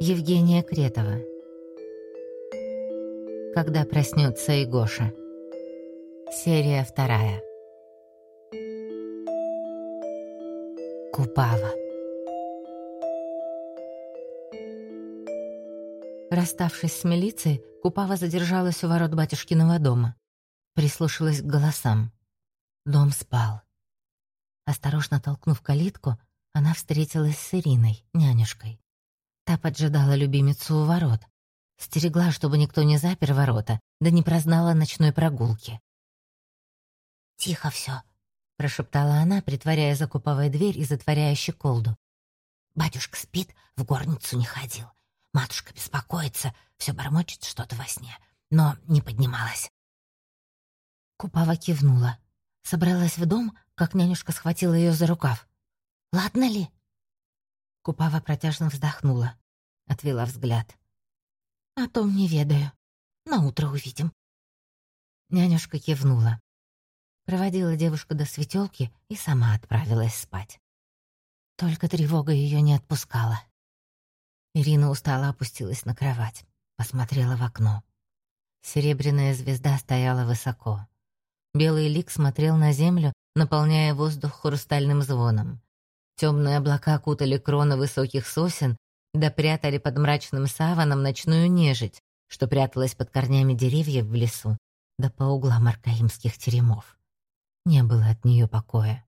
Евгения Кретова. Когда проснется и Гоша. Серия вторая. Купава. Расставшись с милицией, Купава задержалась у ворот батюшкиного дома. Прислушалась к голосам. Дом спал. Осторожно толкнув калитку, она встретилась с Ириной, нянюшкой. Та поджидала любимицу у ворот. Стерегла, чтобы никто не запер ворота, да не прознала ночной прогулки. «Тихо все, прошептала она, притворяя закуповой дверь и затворяя щеколду. «Батюшка спит, в горницу не ходил. Матушка беспокоится, все бормочет что-то во сне, но не поднималась». Купава кивнула. Собралась в дом, как нянюшка схватила ее за рукав. «Ладно ли?» Купава протяжно вздохнула, отвела взгляд. «О том не ведаю. На утро увидим». Нянюшка кивнула. Проводила девушку до светелки и сама отправилась спать. Только тревога ее не отпускала. Ирина устало опустилась на кровать, посмотрела в окно. Серебряная звезда стояла высоко. Белый лик смотрел на землю, наполняя воздух хрустальным звоном. Темные облака окутали кроны высоких сосен, да прятали под мрачным саваном ночную нежить, что пряталась под корнями деревьев в лесу, да по углам аркаимских теремов. Не было от нее покоя.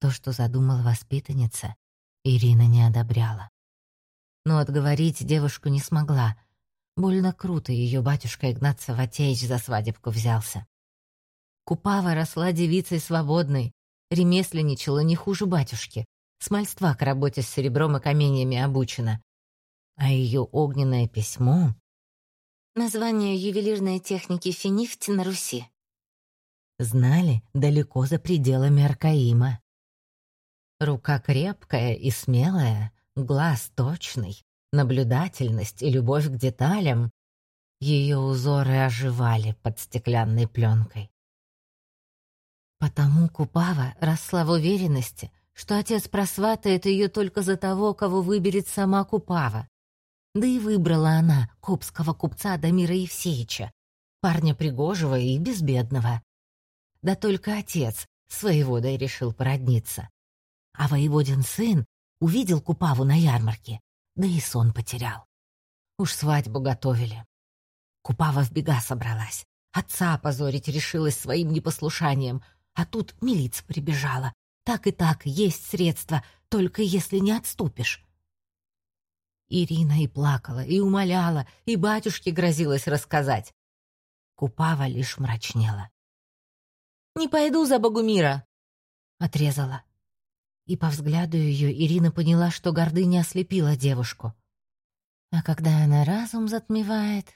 То, что задумала воспитанница, Ирина не одобряла. Но отговорить девушку не смогла. Больно круто ее батюшка Игнат Саватеевич за свадебку взялся. Купава росла девицей свободной, ремесленничала не хуже батюшки, с мальства к работе с серебром и каменьями обучена. А ее огненное письмо... Название ювелирной техники финифть на Руси. Знали далеко за пределами Аркаима. Рука крепкая и смелая, глаз точный, наблюдательность и любовь к деталям. Ее узоры оживали под стеклянной пленкой. Потому Купава росла в уверенности, что отец просватает ее только за того, кого выберет сама Купава. Да и выбрала она копского купца Дамира Евсеича, парня пригожего и безбедного. Да только отец с воеводой решил породниться. А воеводин сын увидел Купаву на ярмарке, да и сон потерял. Уж свадьбу готовили. Купава в бега собралась. Отца опозорить решилась своим непослушанием — а тут милиция прибежала. Так и так, есть средства, только если не отступишь. Ирина и плакала, и умоляла, и батюшке грозилась рассказать. Купава лишь мрачнела. «Не пойду за Богумира!» — отрезала. И по взгляду ее Ирина поняла, что гордыня ослепила девушку. А когда она разум затмевает,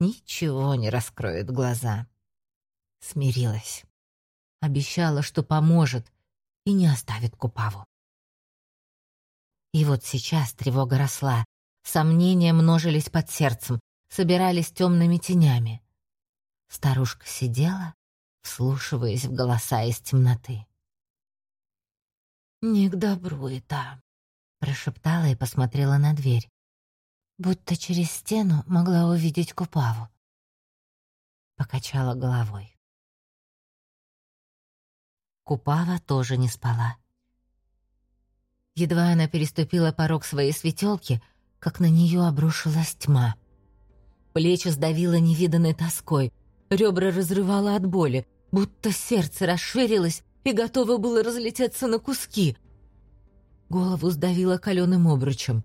ничего не раскроет глаза. Смирилась обещала, что поможет и не оставит Купаву. И вот сейчас тревога росла, сомнения множились под сердцем, собирались темными тенями. Старушка сидела, вслушиваясь в голоса из темноты. «Не к добру это», — прошептала и посмотрела на дверь, будто через стену могла увидеть Купаву. Покачала головой. Купава тоже не спала. Едва она переступила порог своей светелки, как на нее обрушилась тьма. Плечи сдавило невиданной тоской, ребра разрывало от боли, будто сердце расширилось и готово было разлететься на куски. Голову сдавило каленым обручем,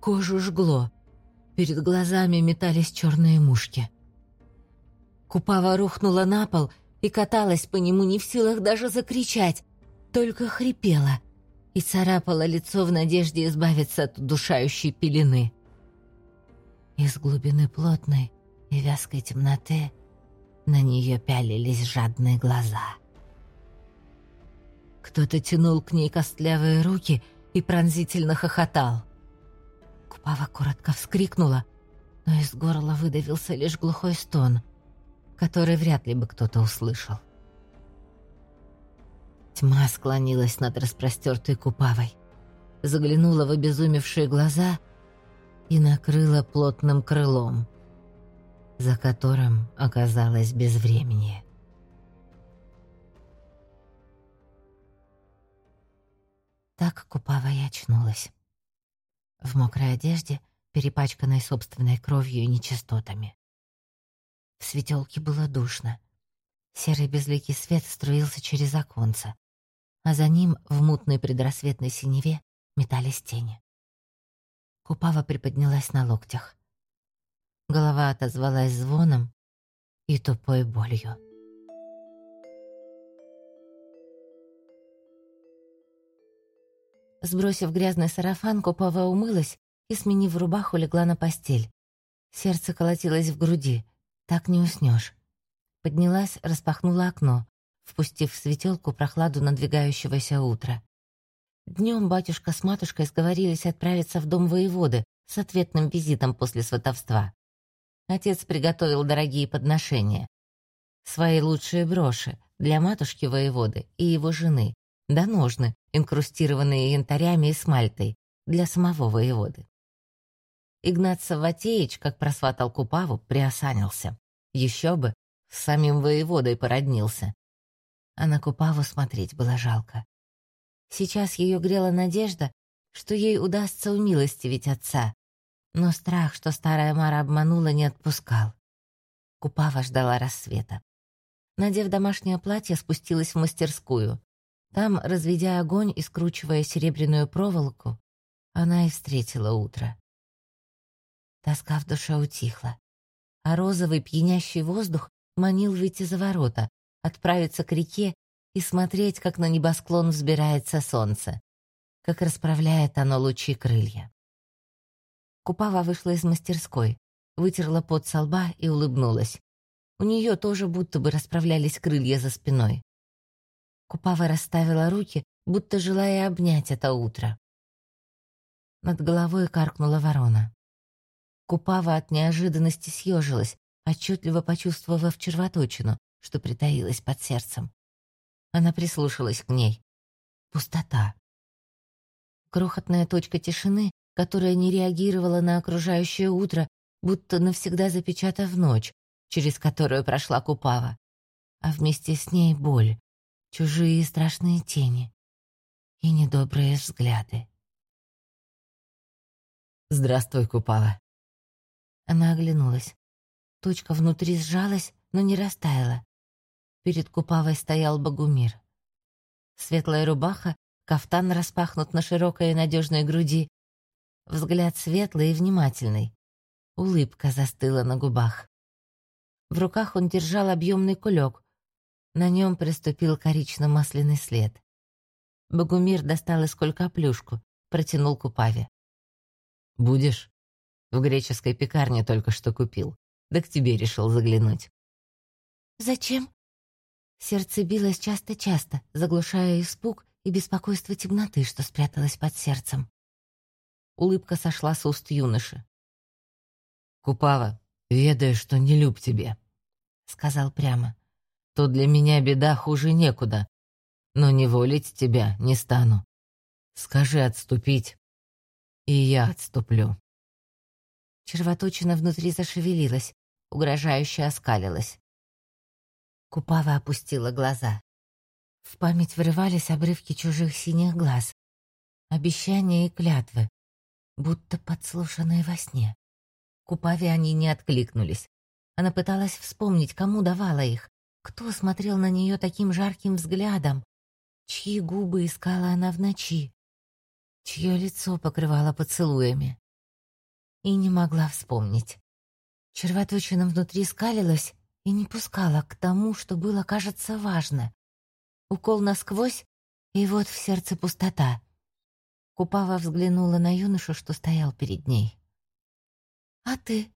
кожу жгло, перед глазами метались черные мушки. Купава рухнула на пол и каталась по нему не в силах даже закричать, только хрипела и царапала лицо в надежде избавиться от удушающей пелены. Из глубины плотной и вязкой темноты на нее пялились жадные глаза. Кто-то тянул к ней костлявые руки и пронзительно хохотал. Купава коротко вскрикнула, но из горла выдавился лишь глухой стон который вряд ли бы кто-то услышал. Тьма склонилась над распростертой купавой, заглянула в обезумевшие глаза и накрыла плотным крылом, за которым оказалось безвременье. Так Купава и очнулась. В мокрой одежде, перепачканной собственной кровью и нечистотами. В светелке было душно. Серый безликий свет струился через оконце, а за ним в мутной предрассветной синеве метались тени. Купава приподнялась на локтях. Голова отозвалась звоном и тупой болью. Сбросив грязный сарафан, Купава умылась и, сменив рубаху, легла на постель. Сердце колотилось в груди. Так не уснешь. Поднялась, распахнула окно, впустив в светелку прохладу надвигающегося утра. Днем батюшка с матушкой сговорились отправиться в дом воеводы с ответным визитом после сватовства. Отец приготовил дорогие подношения. Свои лучшие броши для матушки воеводы и его жены, да ножны, инкрустированные янтарями и смальтой, для самого воеводы. Игнат Саватеич, как просватал Купаву, приосанился. Еще бы, с самим воеводой породнился. А на Купаву смотреть было жалко. Сейчас ее грела надежда, что ей удастся умилостивить отца. Но страх, что старая Мара обманула, не отпускал. Купава ждала рассвета. Надев домашнее платье, спустилась в мастерскую. Там, разведя огонь и скручивая серебряную проволоку, она и встретила утро. Тоска в душе утихла, а розовый пьянящий воздух манил выйти за ворота, отправиться к реке и смотреть, как на небосклон взбирается солнце, как расправляет оно лучи крылья. Купава вышла из мастерской, вытерла пот со лба и улыбнулась. У нее тоже будто бы расправлялись крылья за спиной. Купава расставила руки, будто желая обнять это утро. Над головой каркнула ворона. Купава от неожиданности съежилась, отчетливо почувствовав червоточину, что притаилась под сердцем. Она прислушалась к ней. Пустота. Крохотная точка тишины, которая не реагировала на окружающее утро, будто навсегда запечатав ночь, через которую прошла Купава. А вместе с ней боль, чужие страшные тени и недобрые взгляды. «Здравствуй, Купала». Она оглянулась. Точка внутри сжалась, но не растаяла. Перед Купавой стоял Богумир. Светлая рубаха, кафтан распахнут на широкой и надежной груди. Взгляд светлый и внимательный. Улыбка застыла на губах. В руках он держал объемный кулек, на нем приступил корично-масляный след. Богумир достал из кулька плюшку, протянул Купаве. «Будешь?» В греческой пекарне только что купил. Да к тебе решил заглянуть. «Зачем?» Сердце билось часто-часто, заглушая испуг и беспокойство темноты, что спряталось под сердцем. Улыбка сошла с уст юноши. «Купава, ведаю, что не люб тебе», — сказал прямо то для меня беда хуже некуда. Но не волить тебя не стану. Скажи отступить, и я отступлю». Червоточина внутри зашевелилась, угрожающе оскалилась. Купава опустила глаза. В память врывались обрывки чужих синих глаз, обещания и клятвы, будто подслушанные во сне. Купаве они не откликнулись. Она пыталась вспомнить, кому давала их, кто смотрел на нее таким жарким взглядом? Чьи губы искала она в ночи? Чье лицо покрывало поцелуями? И не могла вспомнить. Червоточина внутри скалилась и не пускала к тому, что было, кажется, важно. Укол насквозь, и вот в сердце пустота. Купава взглянула на юношу, что стоял перед ней. «А ты?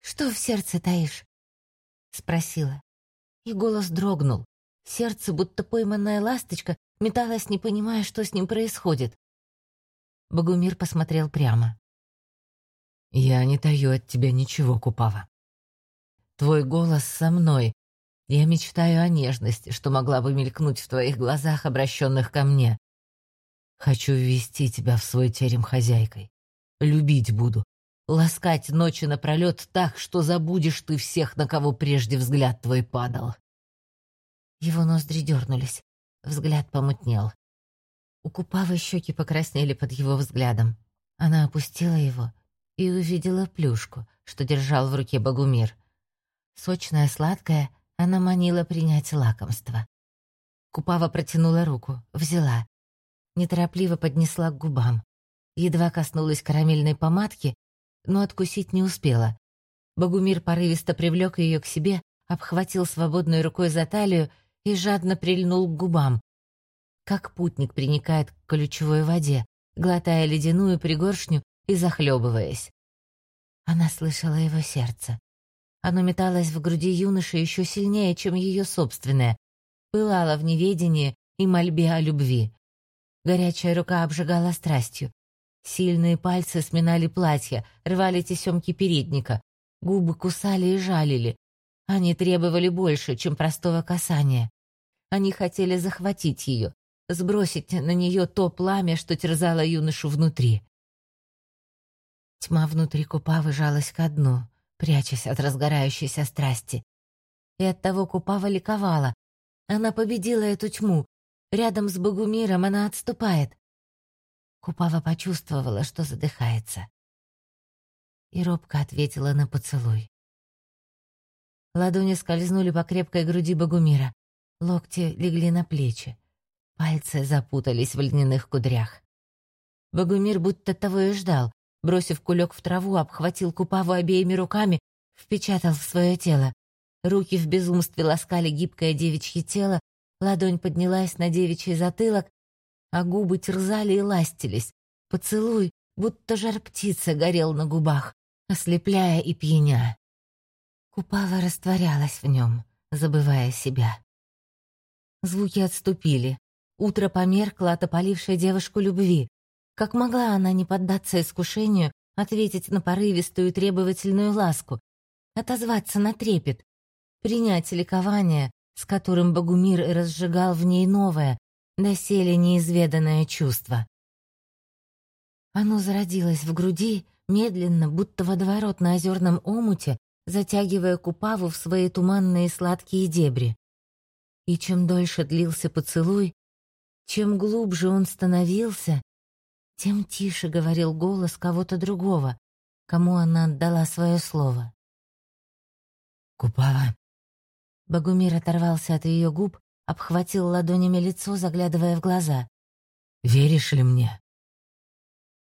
Что в сердце таишь?» — спросила и голос дрогнул. Сердце, будто пойманная ласточка, металось, не понимая, что с ним происходит. Богумир посмотрел прямо. «Я не таю от тебя ничего, Купава. Твой голос со мной. Я мечтаю о нежности, что могла бы мелькнуть в твоих глазах, обращенных ко мне. Хочу ввести тебя в свой терем хозяйкой. Любить буду, ласкать ночи напролет так, что забудешь ты всех, на кого прежде взгляд твой падал. Его ноздри дернулись, взгляд помутнел. У Купавы щеки покраснели под его взглядом. Она опустила его и увидела плюшку, что держал в руке Богумир. Сочная, сладкая, она манила принять лакомство. Купава протянула руку, взяла. Неторопливо поднесла к губам. Едва коснулась карамельной помадки, но откусить не успела. Богумир порывисто привлек ее к себе, обхватил свободной рукой за талию и жадно прильнул к губам. Как путник приникает к ключевой воде, глотая ледяную пригоршню и захлебываясь. Она слышала его сердце. Оно металось в груди юноши еще сильнее, чем ее собственное, пылало в неведении и мольбе о любви. Горячая рука обжигала страстью. Сильные пальцы сминали платья, рвали тесемки передника, губы кусали и жалили. Они требовали больше, чем простого касания. Они хотели захватить ее, сбросить на нее то пламя, что терзало юношу внутри. Тьма внутри купа выжалась ко дну, прячась от разгорающейся страсти. И оттого Купава ликовала. Она победила эту тьму. Рядом с Богумиром она отступает. Купава почувствовала, что задыхается. И робко ответила на поцелуй. Ладони скользнули по крепкой груди Богумира. Локти легли на плечи. Пальцы запутались в льняных кудрях. Богумир будто того и ждал, Бросив кулек в траву, обхватил Купаву обеими руками, впечатал в свое тело. Руки в безумстве ласкали гибкое девичье тело, ладонь поднялась на девичий затылок, а губы терзали и ластились. Поцелуй, будто жар птица, горел на губах, ослепляя и пьяня. Купава растворялась в нем, забывая себя. Звуки отступили. Утро померкло от девушку любви. Как могла она не поддаться искушению ответить на порывистую требовательную ласку, отозваться на трепет, принять ликование, с которым Богумир разжигал в ней новое, доселе неизведанное чувство. Оно зародилось в груди, медленно, будто водоворот на озерном омуте, затягивая Купаву в свои туманные сладкие дебри. И чем дольше длился поцелуй, чем глубже он становился, тем тише говорил голос кого-то другого, кому она отдала свое слово. «Купава». Богумир оторвался от ее губ, обхватил ладонями лицо, заглядывая в глаза. «Веришь ли мне?»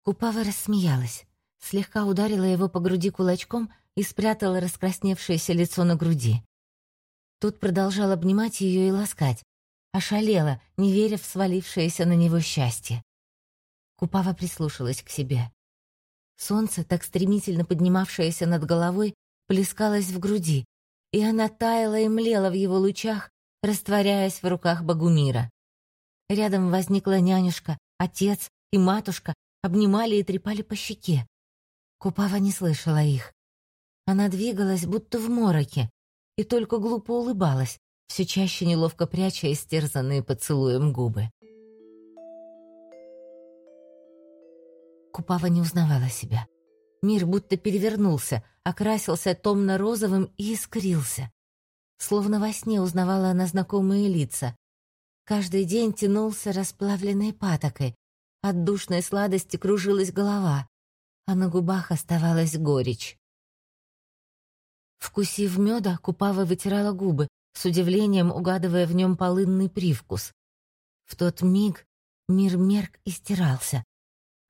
Купава рассмеялась, слегка ударила его по груди кулачком и спрятала раскрасневшееся лицо на груди. Тут продолжал обнимать ее и ласкать, ошалела, не веря в свалившееся на него счастье. Купава прислушалась к себе. Солнце, так стремительно поднимавшееся над головой, плескалось в груди, и она таяла и млела в его лучах, растворяясь в руках Богумира. Рядом возникла нянюшка, отец и матушка, обнимали и трепали по щеке. Купава не слышала их. Она двигалась, будто в мороке, и только глупо улыбалась, все чаще неловко пряча истерзанные поцелуем губы. Купава не узнавала себя. Мир будто перевернулся, окрасился томно-розовым и искрился. Словно во сне узнавала она знакомые лица. Каждый день тянулся расплавленной патокой. От душной сладости кружилась голова, а на губах оставалась горечь. Вкусив меда, Купава вытирала губы, с удивлением угадывая в нем полынный привкус. В тот миг мир мерк и стирался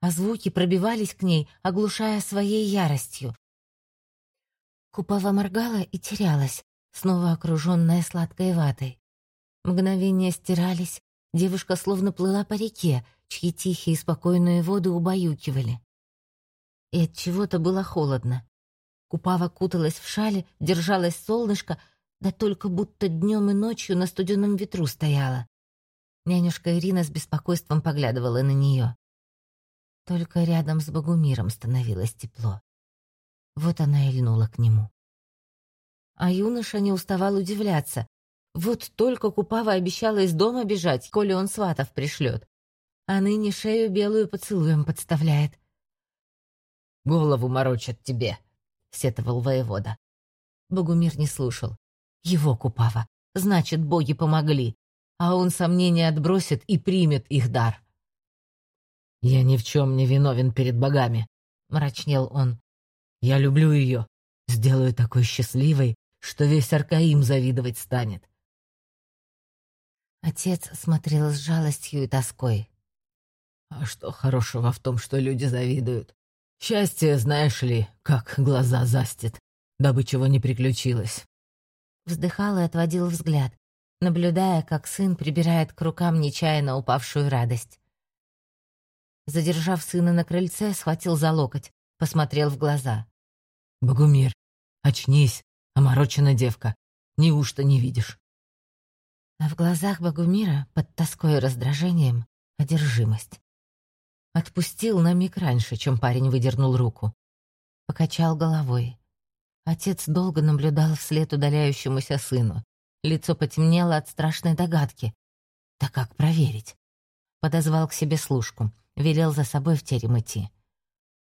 а звуки пробивались к ней, оглушая своей яростью. Купава моргала и терялась, снова окруженная сладкой ватой. Мгновения стирались, девушка словно плыла по реке, чьи тихие и спокойные воды убаюкивали. И от чего-то было холодно. Купава куталась в шале, держалась солнышко, да только будто днем и ночью на студеном ветру стояла. Нянюшка Ирина с беспокойством поглядывала на нее. Только рядом с Богумиром становилось тепло. Вот она и льнула к нему. А юноша не уставал удивляться. Вот только Купава обещала из дома бежать, коли он сватов пришлет. А ныне шею белую поцелуем подставляет. голову морочат тебе», — сетовал воевода. Богумир не слушал. Его Купава. Значит, боги помогли. А он сомнения отбросит и примет их дар. «Я ни в чем не виновен перед богами», — мрачнел он. «Я люблю ее. Сделаю такой счастливой, что весь Аркаим завидовать станет». Отец смотрел с жалостью и тоской. «А что хорошего в том, что люди завидуют? Счастье, знаешь ли, как глаза застит, дабы чего не приключилось». Вздыхал и отводил взгляд, наблюдая, как сын прибирает к рукам нечаянно упавшую радость. Задержав сына на крыльце, схватил за локоть, посмотрел в глаза. «Богумир, очнись, оморочена девка. Неужто не видишь?» А в глазах Богумира, под тоской и раздражением, одержимость. Отпустил на миг раньше, чем парень выдернул руку. Покачал головой. Отец долго наблюдал вслед удаляющемуся сыну. Лицо потемнело от страшной догадки. Да как проверить? Подозвал к себе служку, велел за собой в терем идти.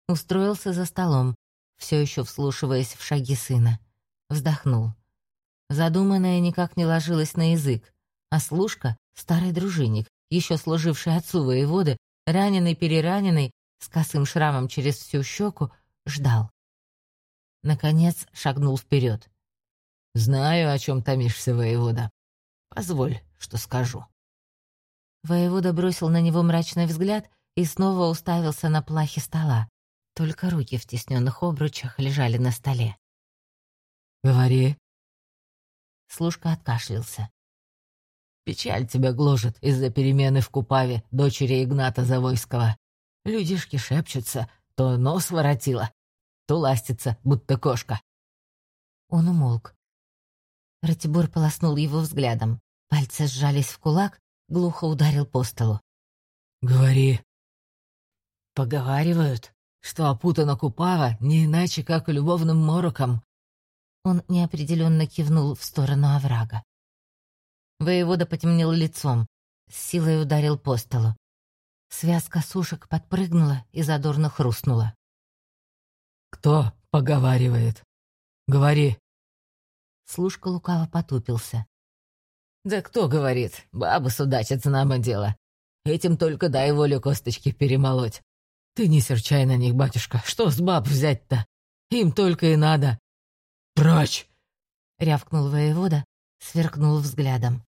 Устроился за столом, все еще вслушиваясь в шаги сына. Вздохнул. Задуманное никак не ложилось на язык, а служка — старый дружинник, еще служивший отцу воеводы, раненый-перераненный, с косым шрамом через всю щеку, ждал. Наконец шагнул вперед. «Знаю, о чем томишься, воевода. Позволь, что скажу». Воевода бросил на него мрачный взгляд и снова уставился на плахи стола. Только руки в тесненных обручах лежали на столе. «Говори». Служка откашлялся. Печаль тебя гложет из-за перемены в Купаве дочери Игната Завойского. Людишки шепчутся, то нос воротила, то ластится, будто кошка. Он умолк. Ратибор полоснул его взглядом. Пальцы сжались в кулак, глухо ударил по столу. «Говори». «Поговаривают, что опутана Купава не иначе, как любовным мороком». Он неопределенно кивнул в сторону оврага. Воевода потемнел лицом, с силой ударил по столу. Связка сушек подпрыгнула и задорно хрустнула. «Кто поговаривает? Говори». Служка лукаво потупился. «Да кто говорит? Бабы судачат, знамо дело. Этим только дай волю косточки перемолоть. Ты не серчай на них, батюшка. Что с баб взять-то? Им только и надо. Прочь!» Рявкнул воевода, сверкнул взглядом.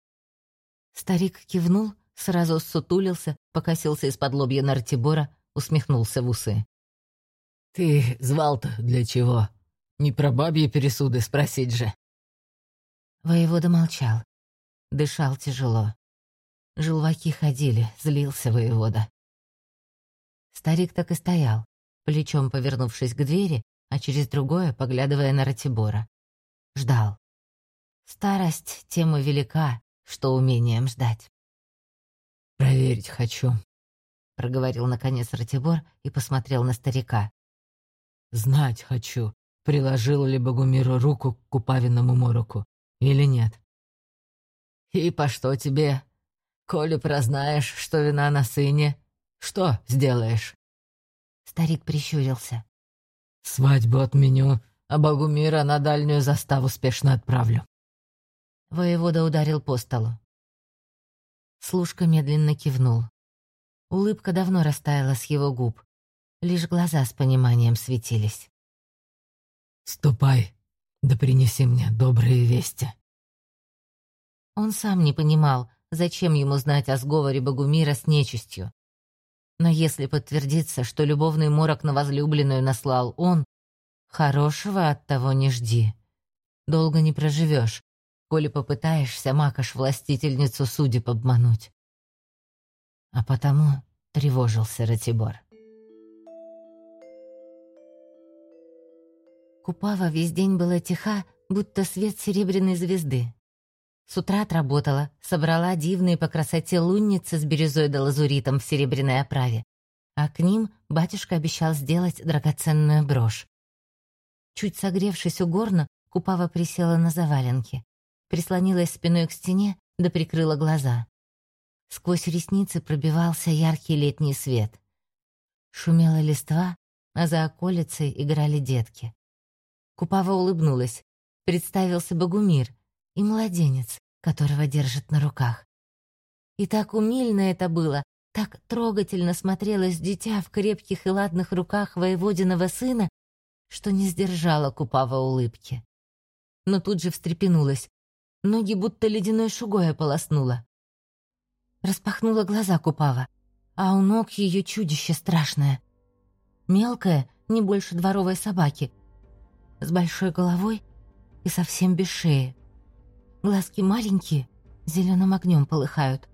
Старик кивнул, сразу сутулился, покосился из-под лобья на Ратибора, усмехнулся в усы. «Ты звал-то для чего? Не про бабьи пересуды спросить же». Воевода молчал. Дышал тяжело. Желваки ходили, злился воевода. Старик так и стоял, плечом повернувшись к двери, а через другое поглядывая на Ратибора. Ждал. Старость тема велика, что умением ждать. «Проверить хочу», — проговорил наконец Ратибор и посмотрел на старика. «Знать хочу, приложил ли Богумиру руку к купавиному мороку или нет». «И по что тебе? Коли прознаешь, что вина на сыне, что сделаешь?» Старик прищурился. «Свадьбу отменю, а Богумира на дальнюю заставу спешно отправлю». Воевода ударил по столу. Служка медленно кивнул. Улыбка давно растаяла с его губ. Лишь глаза с пониманием светились. «Ступай, да принеси мне добрые вести». Он сам не понимал, зачем ему знать о сговоре Богумира с нечистью. Но если подтвердится, что любовный морок на возлюбленную наслал он, хорошего от того не жди. Долго не проживешь, коли попытаешься, макаш властительницу судеб обмануть. А потому тревожился Ратибор. Купава весь день была тиха, будто свет серебряной звезды. С утра отработала, собрала дивные по красоте лунницы с бирюзой да лазуритом в серебряной оправе, а к ним батюшка обещал сделать драгоценную брошь. Чуть согревшись у горна, Купава присела на заваленки прислонилась спиной к стене да прикрыла глаза. Сквозь ресницы пробивался яркий летний свет. Шумела листва, а за околицей играли детки. Купава улыбнулась. Представился Богумир и младенец, которого держит на руках. И так умильно это было, так трогательно смотрелось дитя в крепких и ладных руках воеводиного сына, что не сдержала Купава улыбки. Но тут же встрепенулась. Ноги будто ледяной шугой ополоснула. Распахнула глаза Купава, а у ног ее чудище страшное. Мелкое, не больше дворовой собаки, с большой головой и совсем без шеи. Глазки маленькие, зеленым огнем полыхают.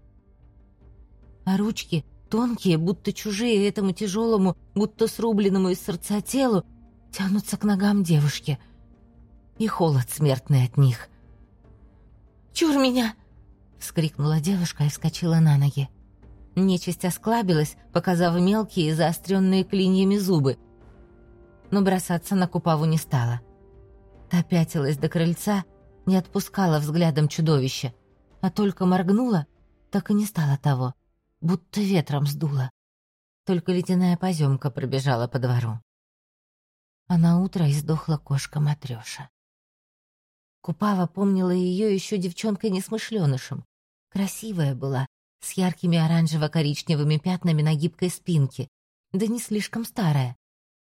А ручки тонкие, будто чужие этому тяжелому, будто срубленному из сердца телу, тянутся к ногам девушки. И холод смертный от них. «Чур меня!» — вскрикнула девушка и вскочила на ноги. Нечисть осклабилась, показав мелкие заостренные клиньями зубы. Но бросаться на Купаву не стала. Та пятилась до крыльца, не отпускала взглядом чудовища, а только моргнула, так и не стало того, будто ветром сдуло. Только ледяная поземка пробежала по двору. А на утро издохла кошка Матрёша. Купава помнила ее еще девчонкой несмышленышем. Красивая была, с яркими оранжево-коричневыми пятнами на гибкой спинке, да не слишком старая.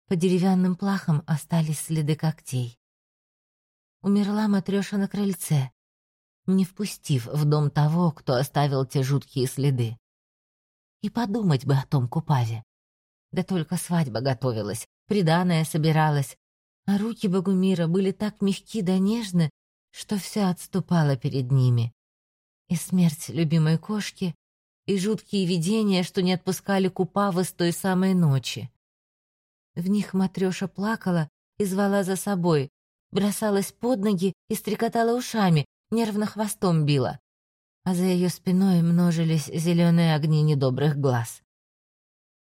По деревянным плахам остались следы когтей. Умерла Матрёша на крыльце, не впустив в дом того, кто оставил те жуткие следы. И подумать бы о том Купаве. Да только свадьба готовилась, приданое собиралась, а руки Богумира были так мягки да нежны, что все отступало перед ними и смерть любимой кошки, и жуткие видения, что не отпускали Купавы с той самой ночи. В них Матрёша плакала и звала за собой, бросалась под ноги и стрекотала ушами, нервно хвостом била, а за ее спиной множились зеленые огни недобрых глаз.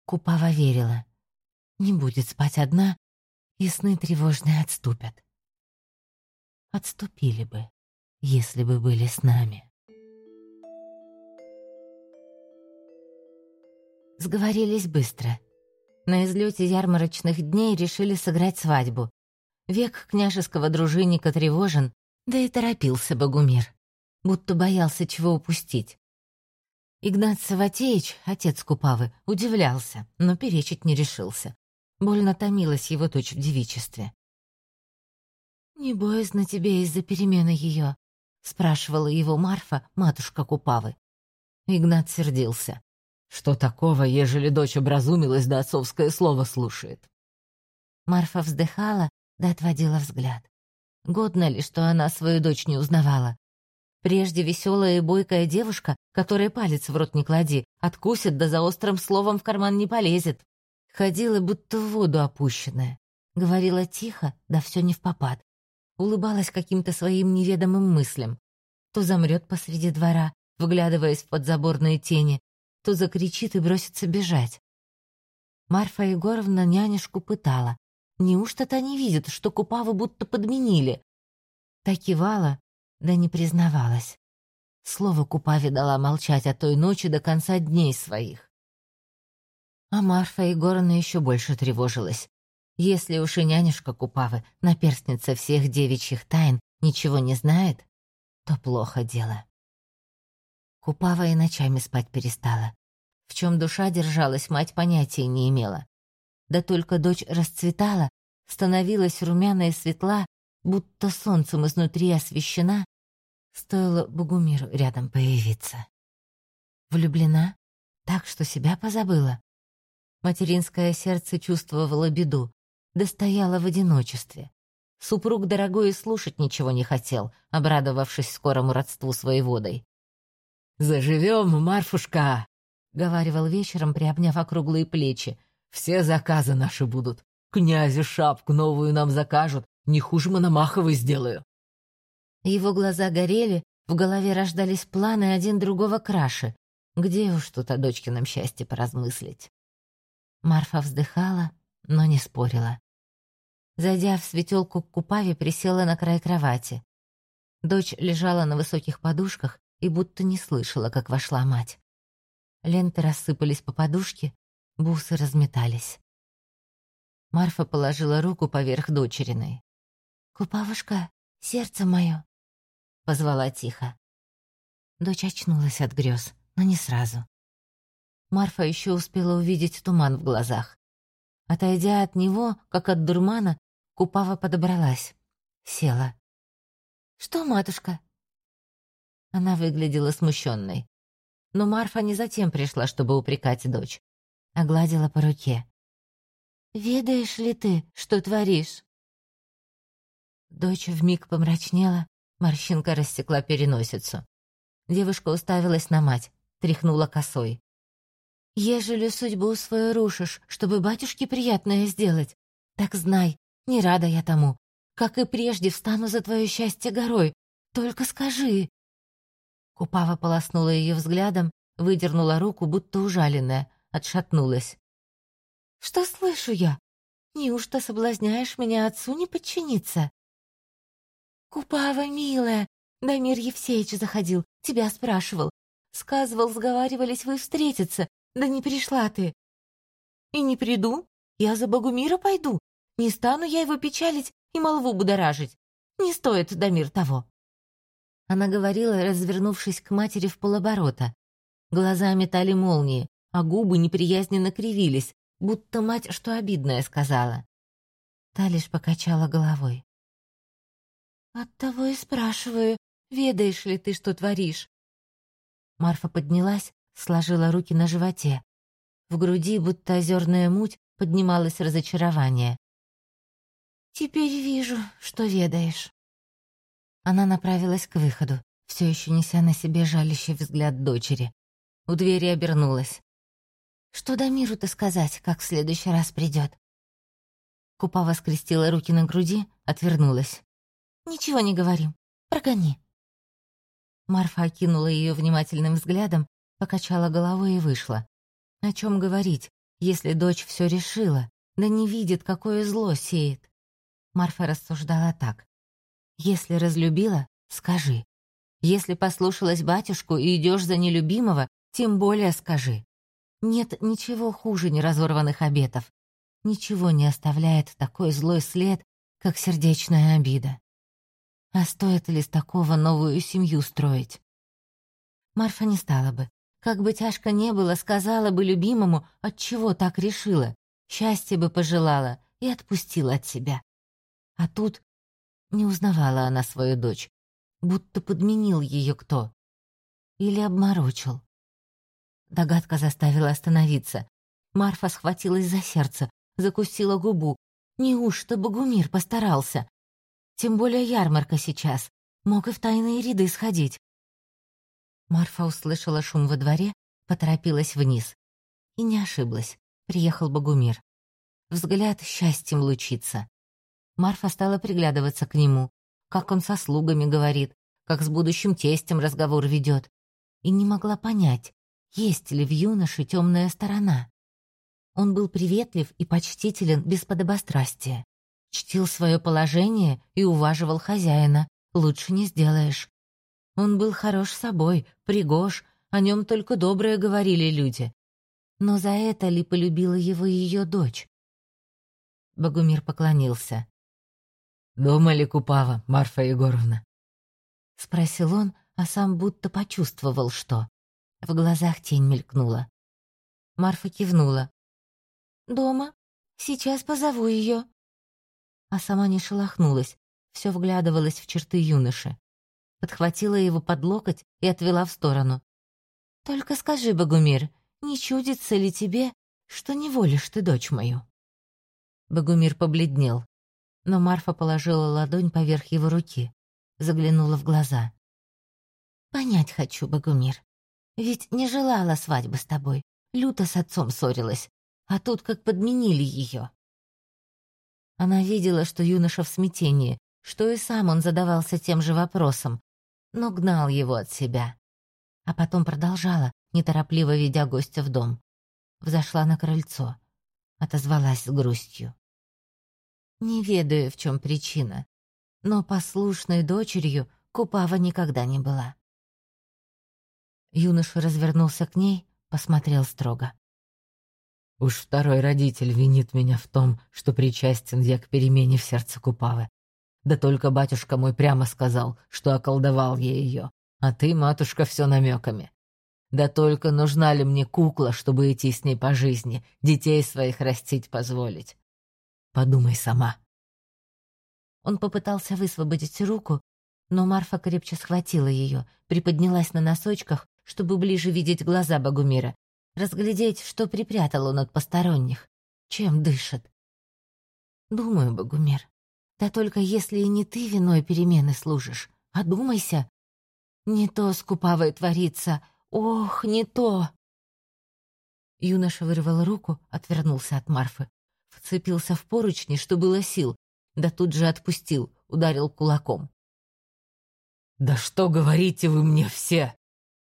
Купава верила. Не будет спать одна, и сны тревожные отступят. Отступили бы, если бы были с нами. Сговорились быстро. На излете ярмарочных дней решили сыграть свадьбу. Век княжеского дружинника тревожен, да и торопился Богумир, будто боялся чего упустить. Игнат Саватеич, отец Купавы, удивлялся, но перечить не решился. Больно томилась его дочь в девичестве. «Не боязно тебе из-за перемены ее?» — спрашивала его Марфа, матушка Купавы. Игнат сердился. Что такого, ежели дочь образумилась да отцовское слово слушает? Марфа вздыхала да отводила взгляд. Годно ли, что она свою дочь не узнавала? Прежде веселая и бойкая девушка, которой палец в рот не клади, откусит да за острым словом в карман не полезет. Ходила, будто в воду опущенная. Говорила тихо, да все не в попад. Улыбалась каким-то своим неведомым мыслям. То замрет посреди двора, вглядываясь в подзаборные тени, то закричит и бросится бежать. Марфа Егоровна нянюшку пытала. Неужто та не видит, что Купаву будто подменили? Та кивала, да не признавалась. Слово Купаве дала молчать о той ночи до конца дней своих. А Марфа Егоровна еще больше тревожилась. Если уж и нянюшка Купавы, наперстница всех девичьих тайн, ничего не знает, то плохо дело. Купава и ночами спать перестала. В чем душа держалась, мать понятия не имела. Да только дочь расцветала, становилась румяная и светла, будто солнцем изнутри освещена, стоило Богумиру рядом появиться. Влюблена? Так, что себя позабыла? Материнское сердце чувствовало беду, да стояло в одиночестве. Супруг дорогой и слушать ничего не хотел, обрадовавшись скорому родству с воеводой. «Заживем, Марфушка!» — говаривал вечером, приобняв округлые плечи. «Все заказы наши будут. Князю шапку новую нам закажут. Не хуже Мономаховой сделаю». Его глаза горели, в голове рождались планы один другого краше. Где уж тут о дочкином счастье поразмыслить? Марфа вздыхала, но не спорила. Зайдя в светелку к Купаве, присела на край кровати. Дочь лежала на высоких подушках, и будто не слышала, как вошла мать. Ленты рассыпались по подушке, бусы разметались. Марфа положила руку поверх дочериной. «Купавушка, сердце мое!» — позвала тихо. Дочь очнулась от грез, но не сразу. Марфа еще успела увидеть туман в глазах. Отойдя от него, как от дурмана, Купава подобралась. Села. «Что, матушка?» Она выглядела смущенной. Но Марфа не затем пришла, чтобы упрекать дочь. Огладила по руке. «Ведаешь ли ты, что творишь?» Дочь вмиг помрачнела, морщинка рассекла переносицу. Девушка уставилась на мать, тряхнула косой. «Ежели судьбу свою рушишь, чтобы батюшке приятное сделать, так знай, не рада я тому. Как и прежде, встану за твое счастье горой. Только скажи!» Купава полоснула ее взглядом, выдернула руку, будто ужаленная, отшатнулась. «Что слышу я? Неужто соблазняешь меня отцу не подчиниться?» «Купава, милая, Дамир Евсеич заходил, тебя спрашивал. Сказывал, сговаривались вы встретиться, да не пришла ты». «И не приду, я за Богумира пойду. Не стану я его печалить и молву будоражить. Не стоит Дамир того». Она говорила, развернувшись к матери в полоборота. Глаза метали молнии, а губы неприязненно кривились, будто мать что обидное сказала. Та лишь покачала головой. «Оттого и спрашиваю, ведаешь ли ты, что творишь?» Марфа поднялась, сложила руки на животе. В груди, будто озерная муть, поднималось разочарование. «Теперь вижу, что ведаешь». Она направилась к выходу, все еще неся на себе жалящий взгляд дочери. У двери обернулась. «Что до миру-то сказать, как в следующий раз придет?» Купава скрестила руки на груди, отвернулась. «Ничего не говорим. Прогони». Марфа окинула ее внимательным взглядом, покачала головой и вышла. О чем говорить, если дочь все решила, да не видит, какое зло сеет? Марфа рассуждала так. Если разлюбила, скажи. Если послушалась батюшку и идешь за нелюбимого, тем более скажи. Нет ничего хуже неразорванных обетов. Ничего не оставляет такой злой след, как сердечная обида. А стоит ли с такого новую семью строить? Марфа не стала бы. Как бы тяжко не было, сказала бы любимому, от чего так решила. Счастье бы пожелала и отпустила от себя. А тут не узнавала она свою дочь, будто подменил ее кто. Или обморочил. Догадка заставила остановиться. Марфа схватилась за сердце, закусила губу. Неужто Богумир постарался? Тем более ярмарка сейчас. Мог и в тайные ряды сходить. Марфа услышала шум во дворе, поторопилась вниз. И не ошиблась. Приехал Богумир. Взгляд счастьем лучится. Марфа стала приглядываться к нему, как он со слугами говорит, как с будущим тестем разговор ведет. И не могла понять, есть ли в юноше темная сторона. Он был приветлив и почтителен без подобострастия чтил свое положение и уваживал хозяина, лучше не сделаешь. Он был хорош собой, пригож, о нем только доброе говорили люди. Но за это ли полюбила его ее дочь? Богумир поклонился. «Дома ли Купава, Марфа Егоровна?» Спросил он, а сам будто почувствовал, что. В глазах тень мелькнула. Марфа кивнула. «Дома. Сейчас позову ее» а сама не шелохнулась, все вглядывалась в черты юноши. Подхватила его под локоть и отвела в сторону. «Только скажи, Богумир, не чудится ли тебе, что не волишь ты дочь мою?» Богумир побледнел, но Марфа положила ладонь поверх его руки, заглянула в глаза. «Понять хочу, Богумир. Ведь не желала свадьбы с тобой, люто с отцом ссорилась, а тут как подменили ее. Она видела, что юноша в смятении, что и сам он задавался тем же вопросом, но гнал его от себя. А потом продолжала, неторопливо ведя гостя в дом. Взошла на крыльцо, отозвалась с грустью. Не ведаю, в чем причина, но послушной дочерью Купава никогда не была. Юноша развернулся к ней, посмотрел строго. Уж второй родитель винит меня в том, что причастен я к перемене в сердце Купавы. Да только батюшка мой прямо сказал, что околдовал я ее, а ты, матушка, все намеками. Да только нужна ли мне кукла, чтобы идти с ней по жизни, детей своих растить позволить? Подумай сама. Он попытался высвободить руку, но Марфа крепче схватила ее, приподнялась на носочках, чтобы ближе видеть глаза Богумира, разглядеть, что припрятал он от посторонних, чем дышит. Думаю, Богумир, да только если и не ты виной перемены служишь, одумайся. Не то скупавое творится, ох, не то. Юноша вырвал руку, отвернулся от Марфы, вцепился в поручни, что было сил, да тут же отпустил, ударил кулаком. «Да что говорите вы мне все?»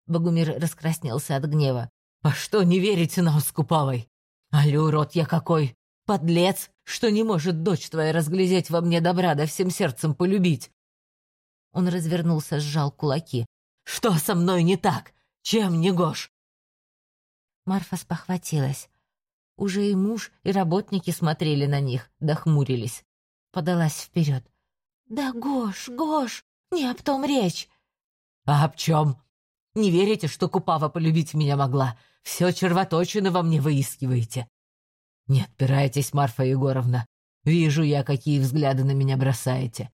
Богумир раскраснелся от гнева. «По что не верите нам с Купавой? Али, урод я какой! Подлец, что не может дочь твоя разглядеть во мне добра да всем сердцем полюбить!» Он развернулся, сжал кулаки. «Что со мной не так? Чем не гош?» Марфа спохватилась. Уже и муж, и работники смотрели на них, дохмурились. Подалась вперед. «Да, Гош, Гош, не об том речь!» «А об чем? Не верите, что Купава полюбить меня могла? Все червоточины во мне выискиваете. Не отпирайтесь, Марфа Егоровна. Вижу я, какие взгляды на меня бросаете.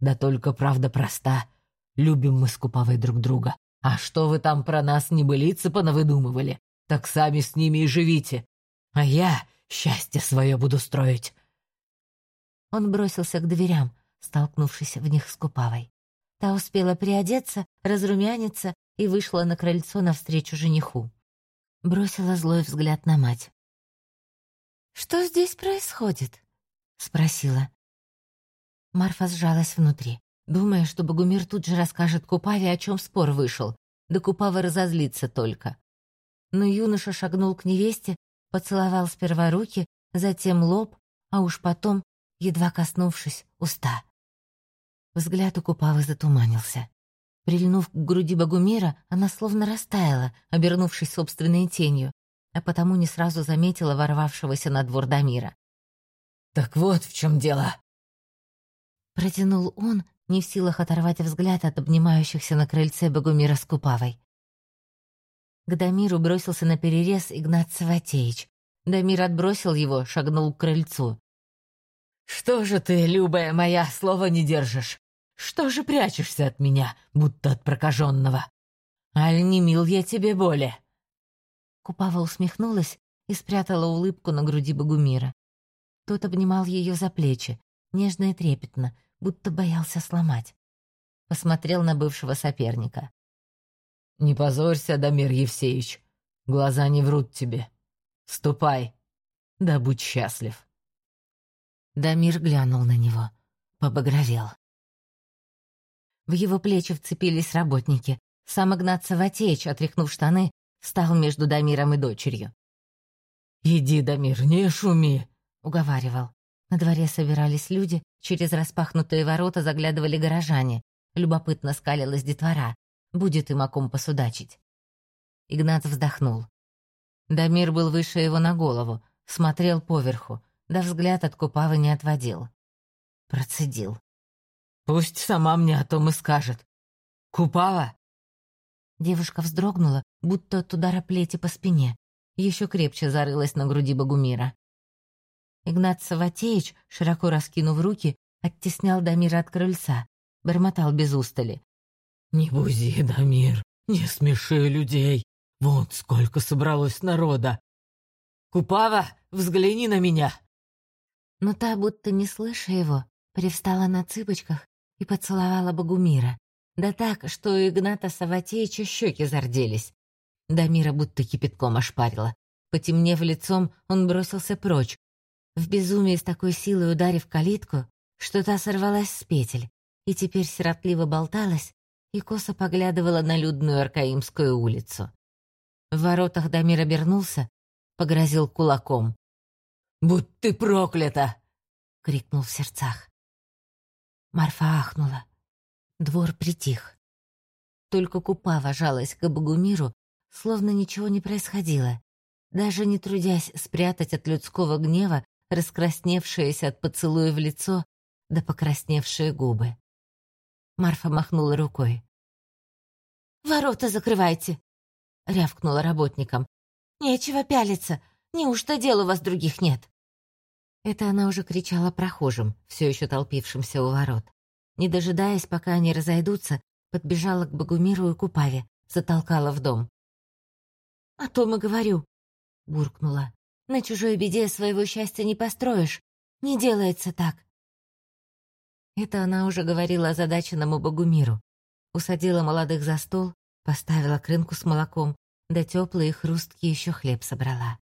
Да только правда проста. Любим мы с Купавой друг друга. А что вы там про нас небылицы понавыдумывали? Так сами с ними и живите. А я счастье свое буду строить. Он бросился к дверям, столкнувшись в них с Купавой. Та успела приодеться, разрумяниться и вышла на крыльцо навстречу жениху. Бросила злой взгляд на мать. «Что здесь происходит?» — спросила. Марфа сжалась внутри, думая, что Богумир тут же расскажет Купаве, о чем спор вышел, да Купава разозлится только. Но юноша шагнул к невесте, поцеловал сперва руки, затем лоб, а уж потом, едва коснувшись, уста. Взгляд у Купавы затуманился. Прильнув к груди Богумира, она словно растаяла, обернувшись собственной тенью, а потому не сразу заметила ворвавшегося на двор Дамира. «Так вот в чем дело!» Протянул он, не в силах оторвать взгляд от обнимающихся на крыльце Богумира с Купавой. К Дамиру бросился на перерез Игнат Саватеич. Дамир отбросил его, шагнул к крыльцу. «Что же ты, любая моя, слова не держишь? Что же прячешься от меня, будто от прокаженного? Аль не мил я тебе боли?» Купава усмехнулась и спрятала улыбку на груди Богумира. Тот обнимал ее за плечи, нежно и трепетно, будто боялся сломать. Посмотрел на бывшего соперника. «Не позорься, Дамир Евсеевич. Глаза не врут тебе. Ступай, да будь счастлив». Дамир глянул на него, побагровел. В его плечи вцепились работники. Сам Игнат Саватеич, отряхнув штаны, встал между Дамиром и дочерью. «Иди, Дамир, не шуми», — уговаривал. На дворе собирались люди, через распахнутые ворота заглядывали горожане. Любопытно скалилась детвора. Будет им о ком посудачить. Игнат вздохнул. Дамир был выше его на голову, смотрел поверху, да взгляд от Купавы не отводил. Процедил. Пусть сама мне о том и скажет. Купава?» Девушка вздрогнула, будто от удара плети по спине. Еще крепче зарылась на груди Богумира. Игнат Саватеич, широко раскинув руки, оттеснял Дамира от крыльца, бормотал без устали. «Не бузи, Дамир, не смеши людей. Вот сколько собралось народа. Купава, взгляни на меня!» Но та, будто не слыша его, привстала на цыпочках и поцеловала Богумира. Да так, что у Игната Саватеича щеки зарделись. Дамира будто кипятком ошпарила. Потемнев лицом, он бросился прочь. В безумии с такой силой ударив калитку, что та сорвалась с петель и теперь сиротливо болталась и косо поглядывала на людную Аркаимскую улицу. В воротах Дамир обернулся, погрозил кулаком. «Будь ты проклята!» — крикнул в сердцах. Марфа ахнула. Двор притих. Только Купава жалась к Богумиру, словно ничего не происходило. даже не трудясь спрятать от людского гнева раскрасневшееся от поцелуя в лицо да покрасневшие губы. Марфа махнула рукой. «Ворота закрывайте!» — рявкнула работникам. «Нечего пялиться! Неужто дел у вас других нет?» Это она уже кричала прохожим, все еще толпившимся у ворот. Не дожидаясь, пока они разойдутся, подбежала к Богумиру и Купаве, затолкала в дом. «А то мы говорю», — буркнула. «На чужой беде своего счастья не построишь. Не делается так». Это она уже говорила озадаченному Богумиру. Усадила молодых за стол, поставила крынку с молоком, да теплый и хрусткий еще хлеб собрала.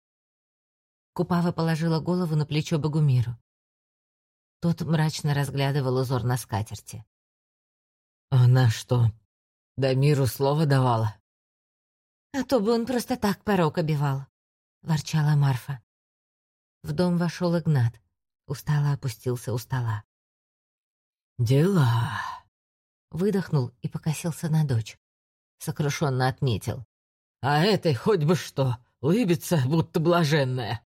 Купава положила голову на плечо Богумиру. Тот мрачно разглядывал узор на скатерти. «Она что, Дамиру слово давала?» «А то бы он просто так порог обивал», — ворчала Марфа. В дом вошел Игнат, устало опустился у стола. «Дела!» Выдохнул и покосился на дочь. Сокрушенно отметил. «А этой хоть бы что, улыбится, будто блаженная!»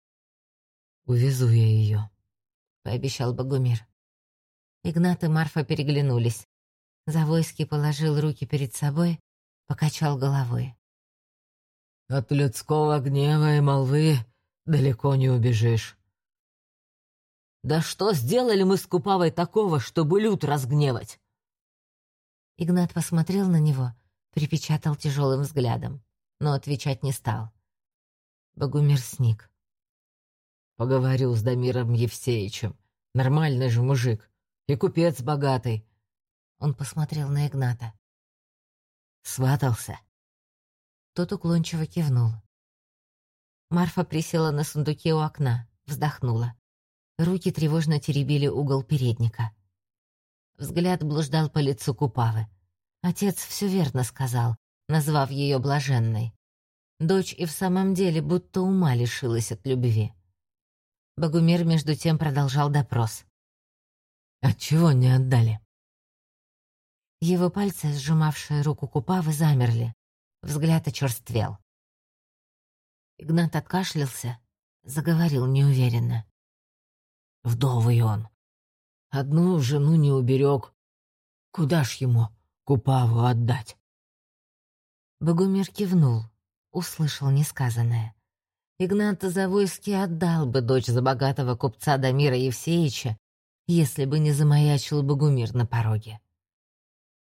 «Увезу я ее», — пообещал Богумир. Игнат и Марфа переглянулись. Завойский положил руки перед собой, покачал головой. От людского гнева и молвы далеко не убежишь. Да что сделали мы с Купавой такого, чтобы люд разгневать? Игнат посмотрел на него, припечатал тяжелым взглядом, но отвечать не стал. Богумир сник. Поговорил с Дамиром Евсеичем. Нормальный же мужик. И купец богатый. Он посмотрел на Игната. Сватался. Тот уклончиво кивнул. Марфа присела на сундуке у окна, вздохнула. Руки тревожно теребили угол передника. Взгляд блуждал по лицу Купавы. Отец все верно сказал, назвав ее блаженной. Дочь и в самом деле будто ума лишилась от любви. Богумир между тем продолжал допрос. «Отчего не отдали?» Его пальцы, сжимавшие руку Купавы, замерли, Взгляд очерствел. Игнат откашлялся, заговорил неуверенно. «Вдовый он. Одну жену не уберег. Куда ж ему Купаву отдать?» Богумир кивнул, услышал несказанное. Игнат Завойский отдал бы дочь за богатого купца Дамира Евсеевича, если бы не замаячил Богумир на пороге.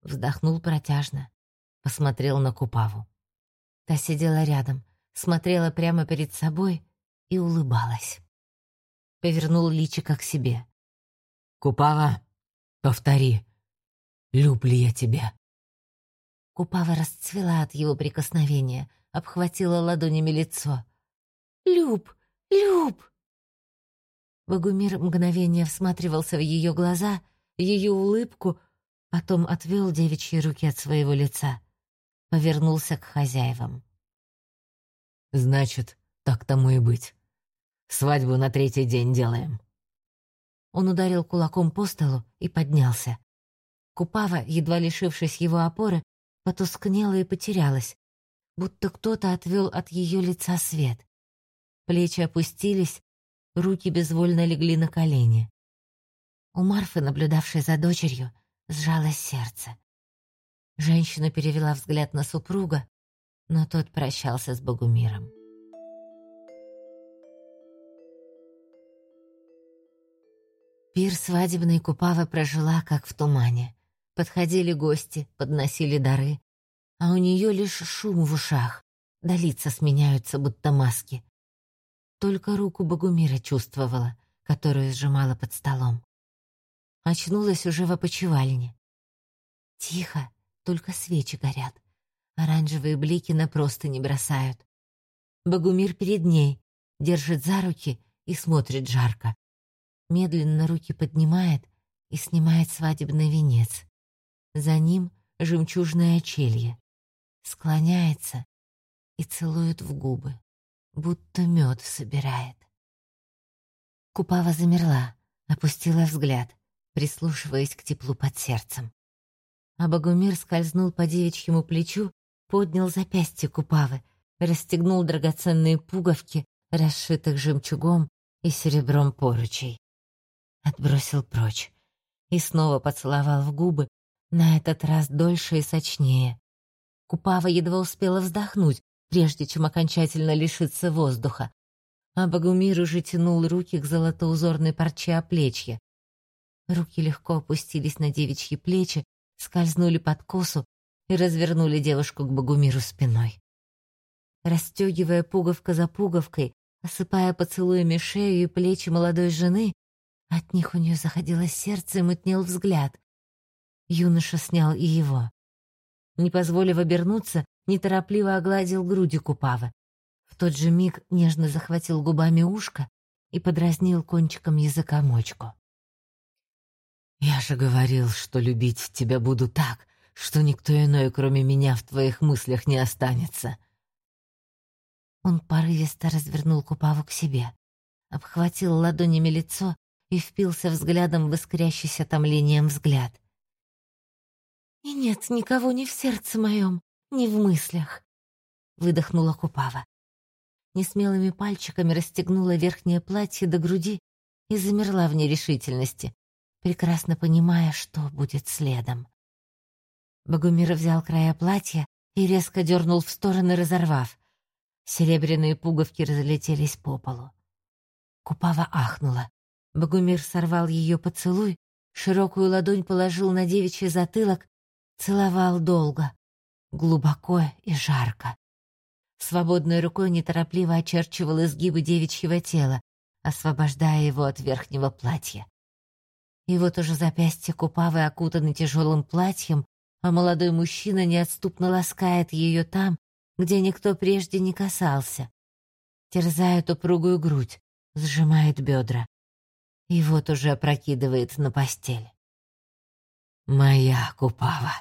Вздохнул протяжно, посмотрел на Купаву. Та сидела рядом, смотрела прямо перед собой и улыбалась. Повернул личико к себе. «Купава, повтори, люблю я тебя». Купава расцвела от его прикосновения, обхватила ладонями лицо. «Люб! Люб!» Богумир мгновение всматривался в ее глаза, ее улыбку, потом отвел девичьи руки от своего лица повернулся к хозяевам. «Значит, так тому и быть. Свадьбу на третий день делаем». Он ударил кулаком по столу и поднялся. Купава, едва лишившись его опоры, потускнела и потерялась, будто кто-то отвел от ее лица свет. Плечи опустились, руки безвольно легли на колени. У Марфы, наблюдавшей за дочерью, сжалось сердце. Женщина перевела взгляд на супруга, но тот прощался с Богумиром. Пир свадебный Купава прожила, как в тумане. Подходили гости, подносили дары, а у нее лишь шум в ушах, да лица сменяются, будто маски. Только руку Богумира чувствовала, которую сжимала под столом. Очнулась уже в опочивальне. Тихо, только свечи горят. Оранжевые блики на просто не бросают. Богумир перед ней, держит за руки и смотрит жарко. Медленно руки поднимает и снимает свадебный венец. За ним жемчужное очелье. Склоняется и целует в губы, будто мед собирает. Купава замерла, опустила взгляд, прислушиваясь к теплу под сердцем а Богумир скользнул по девичьему плечу, поднял запястье Купавы, расстегнул драгоценные пуговки, расшитых жемчугом и серебром поручей. Отбросил прочь и снова поцеловал в губы, на этот раз дольше и сочнее. Купава едва успела вздохнуть, прежде чем окончательно лишиться воздуха, а Богумир уже тянул руки к золотоузорной парче оплечья. Руки легко опустились на девичьи плечи, скользнули под косу и развернули девушку к Богумиру спиной. Расстегивая пуговка за пуговкой, осыпая поцелуями шею и плечи молодой жены, от них у нее заходило сердце и мутнел взгляд. Юноша снял и его. Не позволив обернуться, неторопливо огладил груди Купавы. В тот же миг нежно захватил губами ушко и подразнил кончиком языка мочку. «Я же говорил, что любить тебя буду так, что никто иной, кроме меня, в твоих мыслях не останется». Он порывисто развернул Купаву к себе, обхватил ладонями лицо и впился взглядом в искрящийся томлением взгляд. «И нет никого ни в сердце моем, ни в мыслях», — выдохнула Купава. Несмелыми пальчиками расстегнула верхнее платье до груди и замерла в нерешительности, прекрасно понимая, что будет следом. Богумир взял края платья и резко дернул в стороны, разорвав. Серебряные пуговки разлетелись по полу. Купава ахнула. Богумир сорвал ее поцелуй, широкую ладонь положил на девичий затылок, целовал долго, глубоко и жарко. Свободной рукой неторопливо очерчивал изгибы девичьего тела, освобождая его от верхнего платья. И вот уже запястье Купавы окутаны тяжелым платьем, а молодой мужчина неотступно ласкает ее там, где никто прежде не касался. Терзает упругую грудь, сжимает бедра. И вот уже опрокидывает на постель. «Моя Купава!»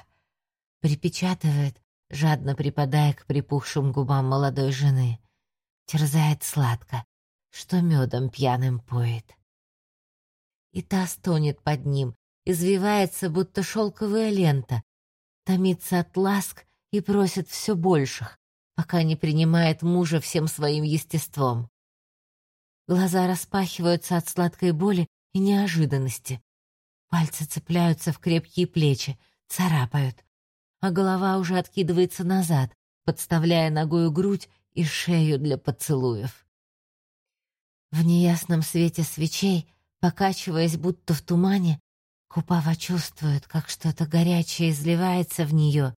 Припечатывает, жадно припадая к припухшим губам молодой жены. Терзает сладко, что медом пьяным поет. И та стонет под ним, извивается, будто шелковая лента, томится от ласк и просит все больших, пока не принимает мужа всем своим естеством. Глаза распахиваются от сладкой боли и неожиданности. Пальцы цепляются в крепкие плечи, царапают, а голова уже откидывается назад, подставляя ногою грудь и шею для поцелуев. В неясном свете свечей, покачиваясь будто в тумане, Купава чувствует, как что-то горячее изливается в нее,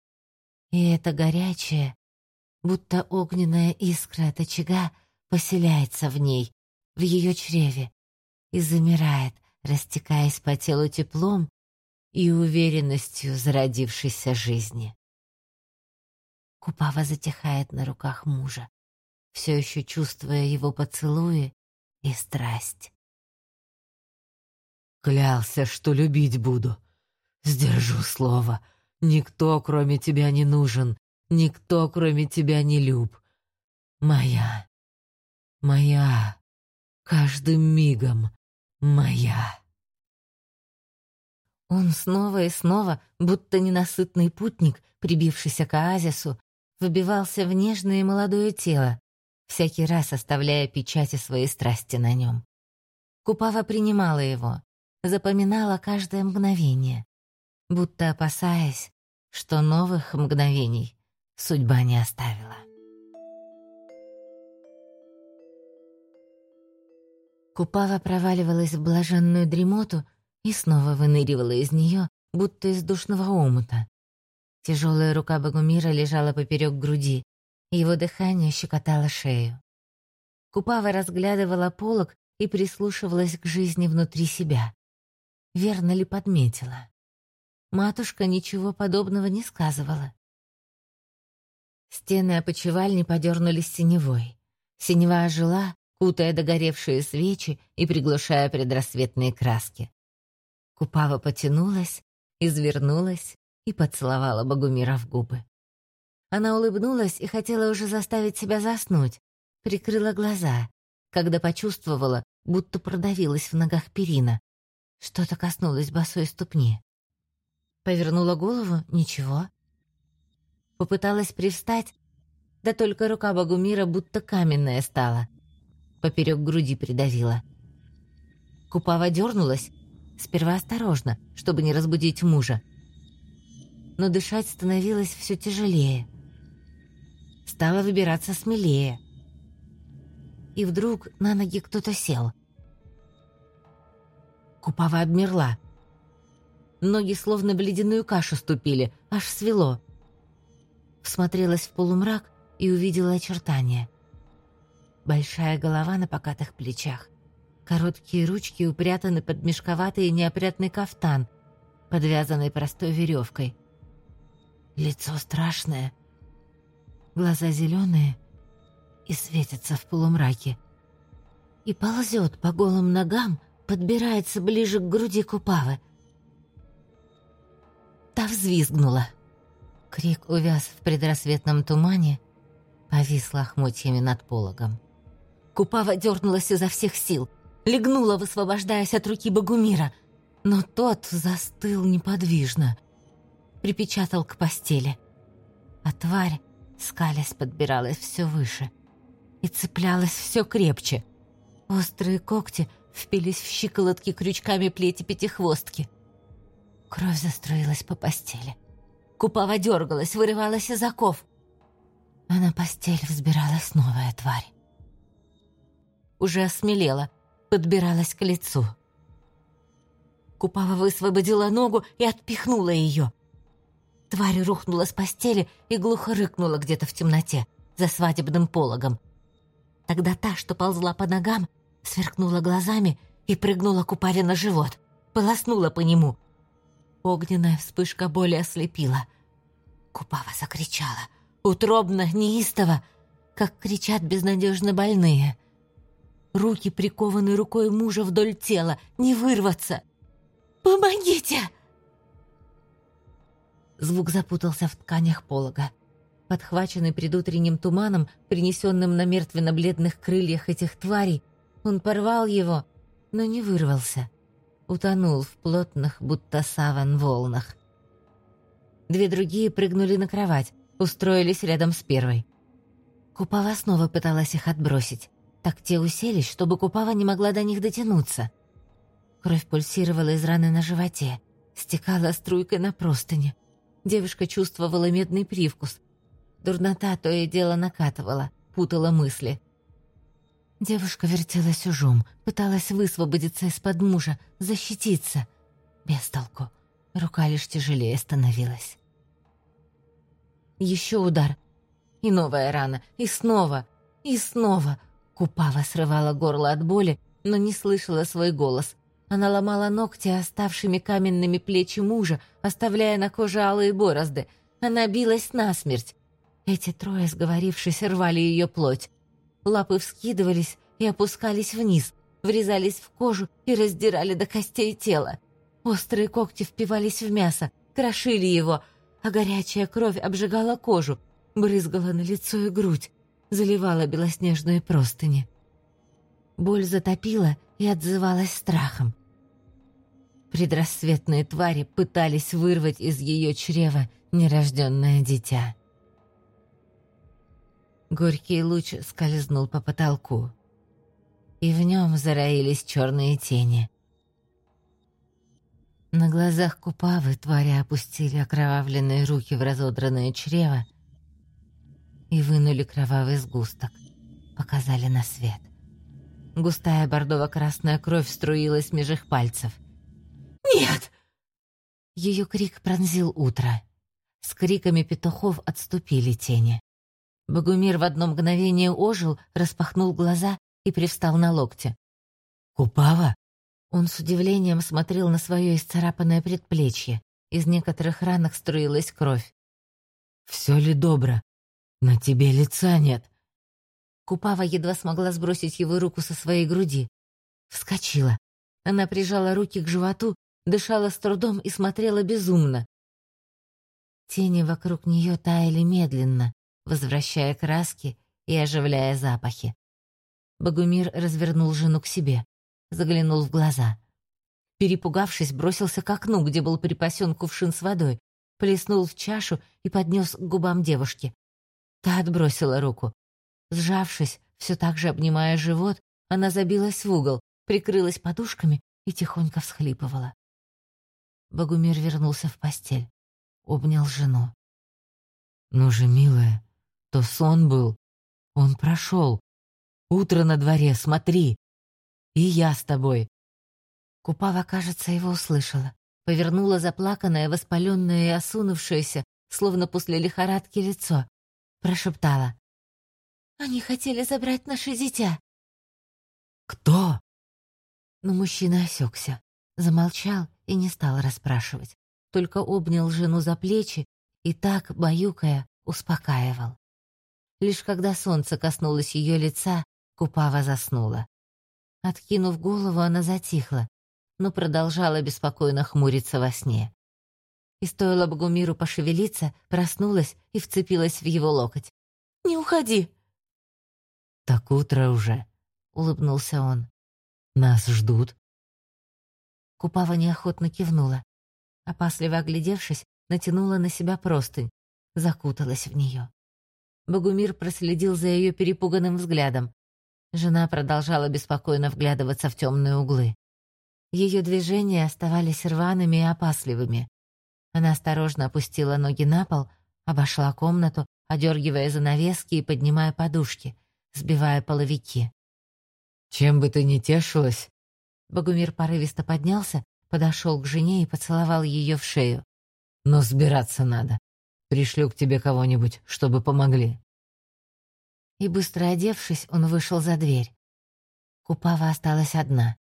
и это горячее, будто огненная искра от очага, поселяется в ней, в ее чреве, и замирает, растекаясь по телу теплом и уверенностью зародившейся жизни. Купава затихает на руках мужа, все еще чувствуя его поцелуи и страсть. Клялся, что любить буду. Сдержу слово. Никто, кроме тебя, не нужен. Никто, кроме тебя, не люб. Моя. Моя. Каждым мигом. Моя. Он снова и снова, будто ненасытный путник, прибившийся к оазису, выбивался в нежное молодое тело, всякий раз оставляя печати своей страсти на нем. Купава принимала его, запоминала каждое мгновение, будто опасаясь, что новых мгновений судьба не оставила. Купава проваливалась в блаженную дремоту, и снова выныривала из нее, будто из душного омута. Тяжелая рука Богумира лежала поперек груди, его дыхание щекотало шею. Купава разглядывала полог и прислушивалась к жизни внутри себя. Верно ли подметила? Матушка ничего подобного не сказывала. Стены опочивальни подернулись синевой. Синева ожила, кутая догоревшие свечи и приглушая предрассветные краски. Купава потянулась, извернулась и поцеловала Богумира в губы. Она улыбнулась и хотела уже заставить себя заснуть, прикрыла глаза, когда почувствовала, будто продавилась в ногах перина. Что-то коснулось босой ступни. Повернула голову — ничего. Попыталась привстать, Да только рука Богумира будто каменная стала. Поперек груди придавила. Купава дернулась, сперва осторожно, чтобы не разбудить мужа. Но дышать становилось все тяжелее. Стала выбираться смелее. И вдруг на ноги кто-то сел. Купава обмерла. Ноги словно в ледяную кашу ступили, аж свело. Всмотрелась в полумрак и увидела очертания. Большая голова на покатых плечах. Короткие ручки упрятаны под мешковатый и неопрятный кафтан, подвязанный простой веревкой. Лицо страшное, глаза зеленые и светятся в полумраке. И ползет по голым ногам, подбирается ближе к груди Купавы. Та взвизгнула. Крик увяз в предрассветном тумане, повис лохмотьями над пологом. Купава дернулась изо всех сил, легнула, высвобождаясь от руки Богумира, но тот застыл неподвижно, припечатал к постели. А тварь, скалясь, подбиралась все выше и цеплялась все крепче. Острые когти впились в щиколотки крючками плети пятихвостки. Кровь застроилась по постели. Купава дергалась, вырывалась из оков а на постель взбиралась новая тварь. Уже осмелела, подбиралась к лицу. Купава высвободила ногу и отпихнула ее. Тварь рухнула с постели и глухо рыкнула где-то в темноте, за свадебным пологом. Тогда та, что ползла по ногам, сверкнула глазами и прыгнула Купаве на живот, полоснула по нему. Огненная вспышка боли ослепила. Купава закричала — утробно, неистово, как кричат безнадежно больные. Руки прикованы рукой мужа вдоль тела, не вырваться. «Помогите!» Звук запутался в тканях полога. Подхваченный предутренним туманом, принесенным на мертвенно-бледных крыльях этих тварей, он порвал его, но не вырвался. Утонул в плотных, будто саван, волнах. Две другие прыгнули на кровать, устроились рядом с первой. Купава снова пыталась их отбросить. Так те уселись, чтобы Купава не могла до них дотянуться. Кровь пульсировала из раны на животе, стекала струйкой на простыне. Девушка чувствовала медный привкус. Дурнота то и дело накатывала, путала мысли. Девушка вертелась ужом, пыталась высвободиться из-под мужа, защититься. Без толку. Рука лишь тяжелее становилась. Еще удар. И новая рана. И снова. И снова. Купава срывала горло от боли, но не слышала свой голос. Она ломала ногти оставшими каменными плечи мужа, оставляя на коже алые борозды. Она билась насмерть. Эти трое, сговорившись, рвали ее плоть. Лапы вскидывались и опускались вниз, врезались в кожу и раздирали до костей тела. Острые когти впивались в мясо, крошили его — а горячая кровь обжигала кожу, брызгала на лицо и грудь, заливала белоснежные простыни. Боль затопила и отзывалась страхом. Предрассветные твари пытались вырвать из ее чрева нерожденное дитя. Горький луч скользнул по потолку, и в нем зароились черные тени. На глазах Купавы твари опустили окровавленные руки в разодранное чрево и вынули кровавый сгусток, показали на свет. Густая бордово-красная кровь струилась меж их пальцев. «Нет!» Ее крик пронзил утро. С криками петухов отступили тени. Богумир в одно мгновение ожил, распахнул глаза и привстал на локте. «Купава?» Он с удивлением смотрел на свое исцарапанное предплечье. Из некоторых ранок струилась кровь. «Все ли добро? На тебе лица нет!» Купава едва смогла сбросить его руку со своей груди. Вскочила. Она прижала руки к животу, дышала с трудом и смотрела безумно. Тени вокруг нее таяли медленно, возвращая краски и оживляя запахи. Богумир развернул жену к себе заглянул в глаза. Перепугавшись, бросился к окну, где был припасен кувшин с водой, плеснул в чашу и поднес к губам девушки. Та отбросила руку. Сжавшись, все так же обнимая живот, она забилась в угол, прикрылась подушками и тихонько всхлипывала. Богумир вернулся в постель, обнял жену. «Ну же, милая, то сон был. Он прошел. Утро на дворе, смотри. И я с тобой». Купава, кажется, его услышала. Повернула заплаканное, воспаленное и осунувшееся, словно после лихорадки лицо. Прошептала. «Они хотели забрать наше дитя». «Кто?» Но мужчина осекся, замолчал и не стал расспрашивать, только обнял жену за плечи и так, баюкая, успокаивал. Лишь когда солнце коснулось ее лица, Купава заснула. Откинув голову, она затихла, но продолжала беспокойно хмуриться во сне. И стоило Богумиру пошевелиться, проснулась и вцепилась в его локоть. «Не уходи!» «Так утро уже», — улыбнулся он. «Нас ждут». Купава неохотно кивнула. Опасливо оглядевшись, натянула на себя простынь, закуталась в нее. Богумир проследил за ее перепуганным взглядом. Жена продолжала беспокойно вглядываться в темные углы. Ее движения оставались рваными и опасливыми. Она осторожно опустила ноги на пол, обошла комнату, одергивая занавески и поднимая подушки, сбивая половики. «Чем бы ты ни тешилась...» Богумир порывисто поднялся, подошел к жене и поцеловал ее в шею. «Но сбираться надо. Пришлю к тебе кого-нибудь, чтобы помогли». И быстро одевшись, он вышел за дверь. Купава осталась одна.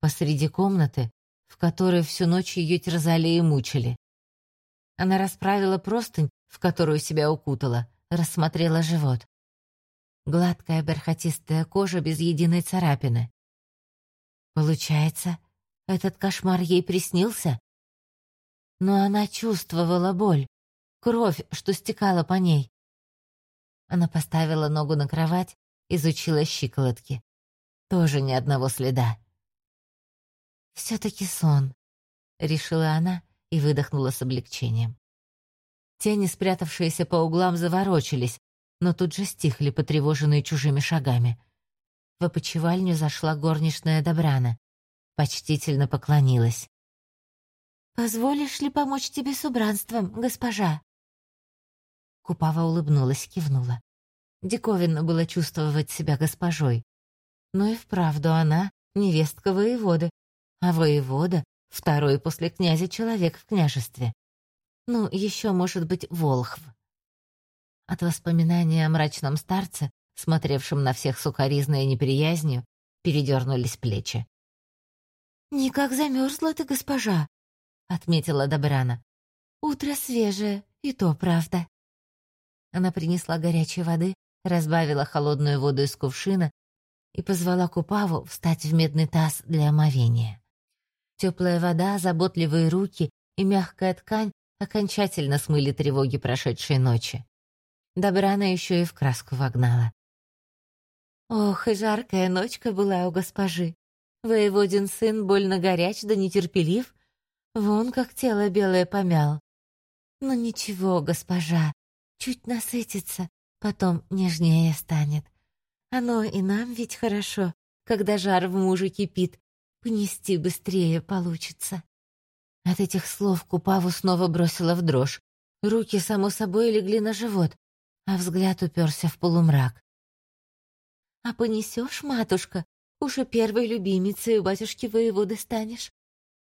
Посреди комнаты, в которой всю ночь ее терзали и мучили. Она расправила простынь, в которую себя укутала, рассмотрела живот. Гладкая бархатистая кожа без единой царапины. Получается, этот кошмар ей приснился? Но она чувствовала боль, кровь, что стекала по ней. Она поставила ногу на кровать, изучила щиколотки. Тоже ни одного следа. «Все-таки сон», — решила она и выдохнула с облегчением. Тени, спрятавшиеся по углам, заворочились, но тут же стихли, потревоженные чужими шагами. В опочивальню зашла горничная Добрана. Почтительно поклонилась. «Позволишь ли помочь тебе с убранством, госпожа?» Купава улыбнулась, кивнула. Диковинно было чувствовать себя госпожой. Но и вправду она — невестка воеводы, а воевода — второй после князя человек в княжестве. Ну, еще, может быть, Волхв. От воспоминания о мрачном старце, смотревшем на всех сукоризной неприязнью, передернулись плечи. «Никак замерзла ты, госпожа», — отметила Добрана. «Утро свежее, и то правда». Она принесла горячей воды, разбавила холодную воду из кувшина и позвала Купаву встать в медный таз для омовения. Теплая вода, заботливые руки и мягкая ткань окончательно смыли тревоги прошедшей ночи. Добрана еще и в краску вогнала. Ох, и жаркая ночка была у госпожи. Воеводин сын больно горяч да нетерпелив, вон как тело белое помял. Но ничего, госпожа, чуть насытится, потом нежнее станет. Оно и нам ведь хорошо, когда жар в муже кипит, понести быстрее получится. От этих слов Купаву снова бросила в дрожь. Руки, само собой, легли на живот, а взгляд уперся в полумрак. «А понесешь, матушка? Уже первой любимицей у батюшки воеводы станешь.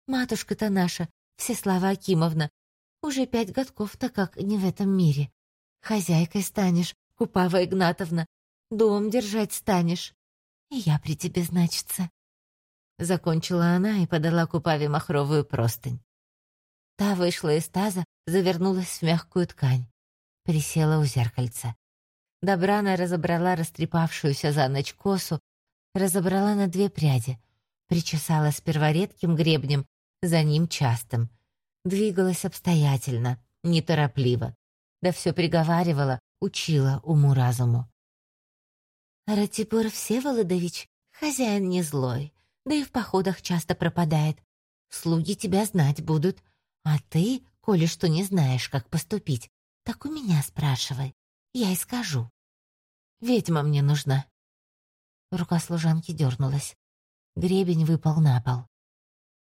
Матушка-то наша, Всеслава Акимовна, уже пять годков-то как не в этом мире. Хозяйкой станешь, Купава Игнатовна, дом держать станешь. И я при тебе, значится». Закончила она и подала Купаве махровую простынь. Та вышла из таза, завернулась в мягкую ткань. Присела у зеркальца. Добрана разобрала растрепавшуюся за ночь косу, разобрала на две пряди, причесала сперва редким гребнем, за ним частым. Двигалась обстоятельно, неторопливо, да все приговаривала, учила уму-разуму. «Ратибор Всеволодович, хозяин не злой, да и в походах часто пропадает. Слуги тебя знать будут, а ты, коли что не знаешь, как поступить, так у меня спрашивай. Я и скажу. Ведьма мне нужна». Рука служанки дернулась. Гребень выпал на пол.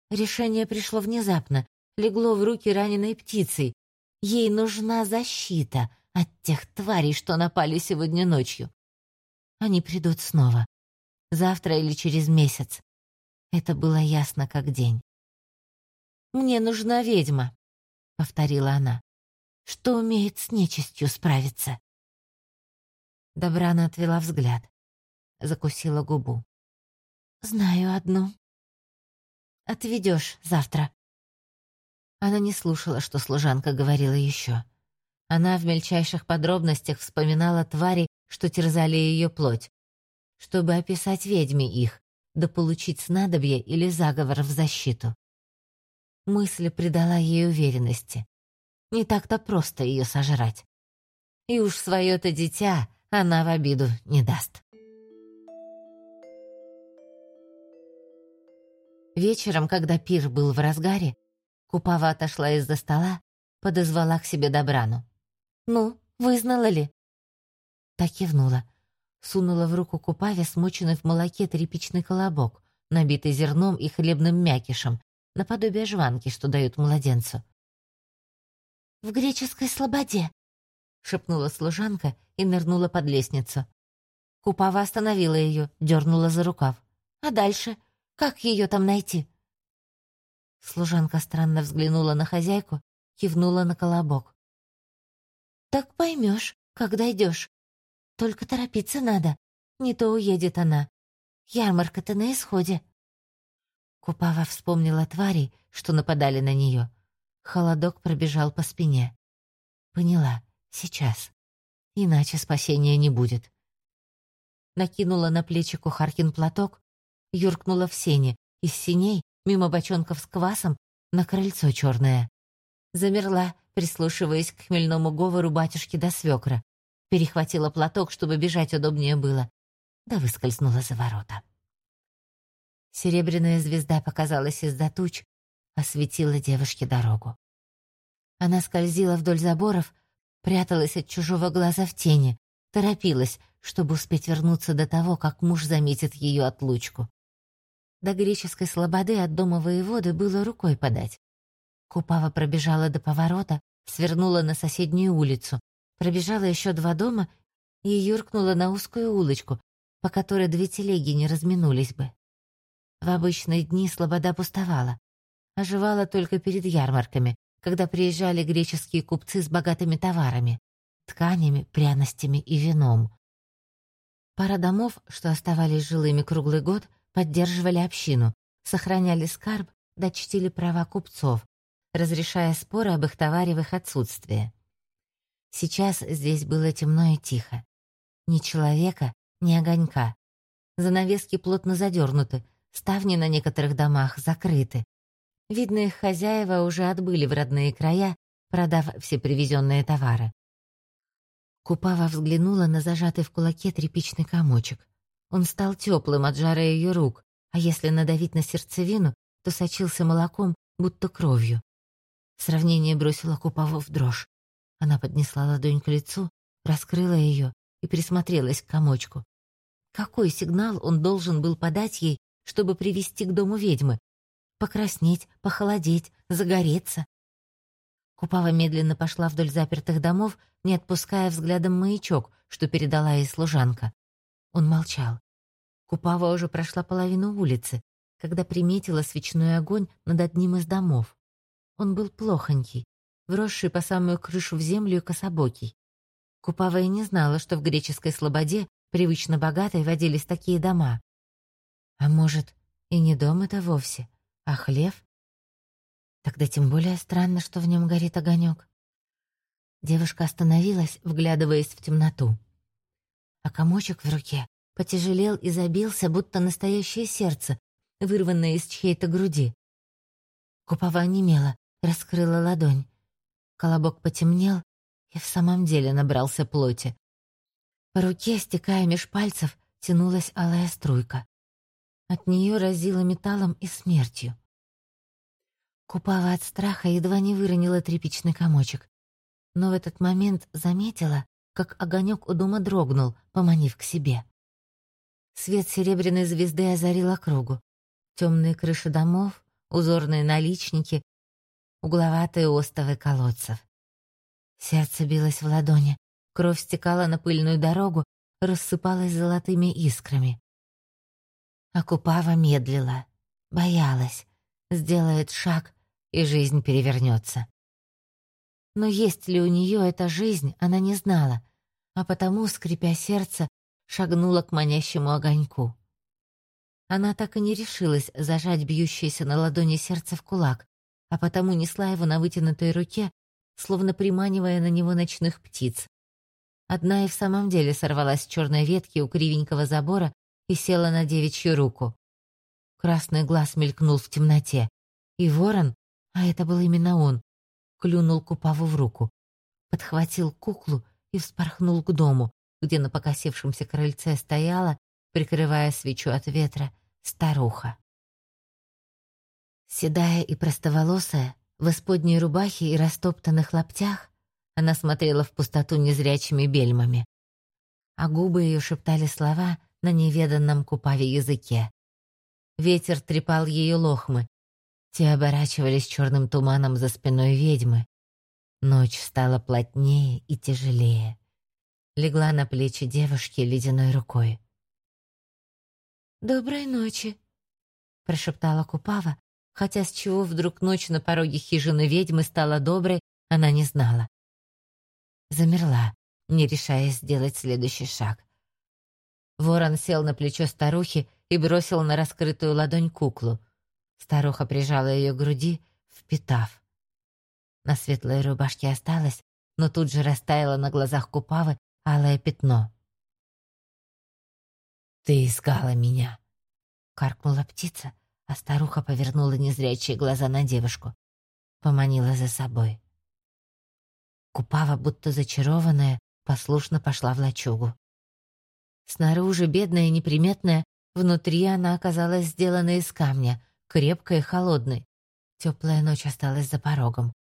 Решение пришло внезапно, легло в руки раненой птицей. Ей нужна защита от тех тварей, что напали сегодня ночью. Они придут снова. Завтра или через месяц. Это было ясно как день. «Мне нужна ведьма», — повторила она, — «что умеет с нечистью справиться». Добрана отвела взгляд, закусила губу. «Знаю одну. Отведешь завтра». Она не слушала, что служанка говорила еще. Она в мельчайших подробностях вспоминала твари, что терзали ее плоть, чтобы описать ведьме их, да получить снадобье или заговор в защиту. Мысль придала ей уверенности. Не так-то просто ее сожрать. И уж свое-то дитя она в обиду не даст. Вечером, когда пир был в разгаре, Купава отошла из-за стола, подозвала к себе Добрану. «Ну, вызнала ли?» Так кивнула. Сунула в руку Купаве смоченный в молоке тряпичный колобок, набитый зерном и хлебным мякишем, наподобие жванки, что дают младенцу. «В греческой слободе», — шепнула служанка и нырнула под лестницу. Купава остановила ее, дернула за рукав. «А дальше? Как ее там найти?» Служанка странно взглянула на хозяйку, кивнула на колобок. «Так поймешь, когда идешь. Только торопиться надо, не то уедет она. Ярмарка-то на исходе». Купава вспомнила тварей, что нападали на нее. Холодок пробежал по спине. Поняла, сейчас. Иначе спасения не будет. Накинула на плечи кухаркин платок, юркнула в сене, из синей, мимо бочонков с квасом, на крыльцо черное. Замерла, прислушиваясь к хмельному говору батюшки до свекра. Перехватила платок, чтобы бежать удобнее было. Да выскользнула за ворота. Серебряная звезда показалась из-за туч, осветила девушке дорогу. Она скользила вдоль заборов, пряталась от чужого глаза в тени, торопилась, чтобы успеть вернуться до того, как муж заметит ее отлучку. До греческой слободы от дома воеводы было рукой подать. Купава пробежала до поворота, свернула на соседнюю улицу, пробежала еще два дома и юркнула на узкую улочку, по которой две телеги не разминулись бы. В обычные дни слобода пустовала, оживала только перед ярмарками, когда приезжали греческие купцы с богатыми товарами, тканями, пряностями и вином. Пара домов, что оставались жилыми круглый год, поддерживали общину, сохраняли скарб, да чтили права купцов, разрешая споры об их товаре в их отсутствие. Сейчас здесь было темно и тихо. Ни человека, ни огонька. Занавески плотно задернуты, ставни на некоторых домах закрыты. Видно, их хозяева уже отбыли в родные края, продав все привезенные товары. Купава взглянула на зажатый в кулаке тряпичный комочек. Он стал теплым от жара ее рук, а если надавить на сердцевину, то сочился молоком, будто кровью. Сравнение бросило Купаву в дрожь. Она поднесла ладонь к лицу, раскрыла ее и присмотрелась к комочку. Какой сигнал он должен был подать ей, чтобы привести к дому ведьмы? Покраснеть, похолодеть, загореться? Купава медленно пошла вдоль запертых домов, не отпуская взглядом маячок, что передала ей служанка. Он молчал. Купава уже прошла половину улицы, когда приметила свечной огонь над одним из домов. Он был плохонький, вросший по самую крышу в землю и кособокий. Купава и не знала, что в греческой слободе, привычно богатой, водились такие дома. А может, и не дом это вовсе, а хлев? Тогда тем более странно, что в нем горит огонек. Девушка остановилась, вглядываясь в темноту. А комочек в руке потяжелел и забился, будто настоящее сердце, вырванное из чьей-то груди. Купава онемела, раскрыла ладонь. Колобок потемнел и в самом деле набрался плоти. По руке, стекая меж пальцев, тянулась алая струйка. От нее разило металлом и смертью. Купава от страха едва не выронила тряпичный комочек, но в этот момент заметила, как огонек у дома дрогнул, поманив к себе. Свет серебряной звезды озарил округу. Темные крыши домов, узорные наличники, угловатые остовы колодцев. Сердце билось в ладони, кровь стекала на пыльную дорогу, рассыпалась золотыми искрами. Акупава медлила, боялась, сделает шаг, и жизнь перевернется. Но есть ли у нее эта жизнь, она не знала, а потому, скрипя сердце, шагнула к манящему огоньку. Она так и не решилась зажать бьющееся на ладони сердце в кулак, а потому несла его на вытянутой руке, словно приманивая на него ночных птиц. Одна и в самом деле сорвалась с черной ветки у кривенького забора и села на девичью руку. Красный глаз мелькнул в темноте, и ворон, а это был именно он, клюнул Купаву в руку, подхватил куклу и вспорхнул к дому, где на покосившемся крыльце стояла, прикрывая свечу от ветра, старуха. Седая и простоволосая, в исподней рубахе и растоптанных лаптях, она смотрела в пустоту незрячими бельмами. А губы ее шептали слова на неведанном купаве языке. Ветер трепал ее лохмы. Те оборачивались черным туманом за спиной ведьмы. Ночь стала плотнее и тяжелее легла на плечи девушки ледяной рукой. «Доброй ночи», — прошептала Купава, хотя с чего вдруг ночь на пороге хижины ведьмы стала доброй, она не знала. Замерла, не решаясь сделать следующий шаг. Ворон сел на плечо старухи и бросил на раскрытую ладонь куклу. Старуха прижала ее к груди, впитав. На светлой рубашке осталось, но тут же растаяла на глазах Купавы алое пятно. «Ты искала меня!» — каркнула птица, а старуха повернула незрячие глаза на девушку. Поманила за собой. Купава, будто зачарованная, послушно пошла в лачугу. Снаружи, бедная и неприметная, внутри она оказалась сделана из камня, крепкой и холодной. Теплая ночь осталась за порогом.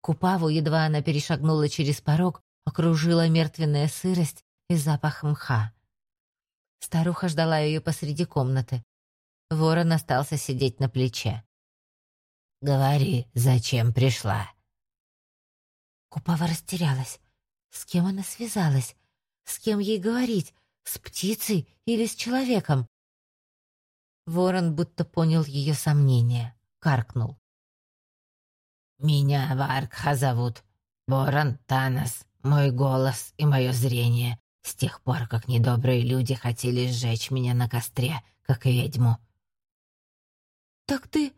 Купаву, едва она перешагнула через порог, окружила мертвенная сырость и запах мха. Старуха ждала ее посреди комнаты. Ворон остался сидеть на плече. «Говори, зачем пришла?» Купава растерялась. С кем она связалась? С кем ей говорить? С птицей или с человеком? Ворон будто понял ее сомнения, каркнул. «Меня Варкха зовут. Ворон Танос. Мой голос и мое зрение с тех пор, как недобрые люди хотели сжечь меня на костре, как и ведьму. «Так ты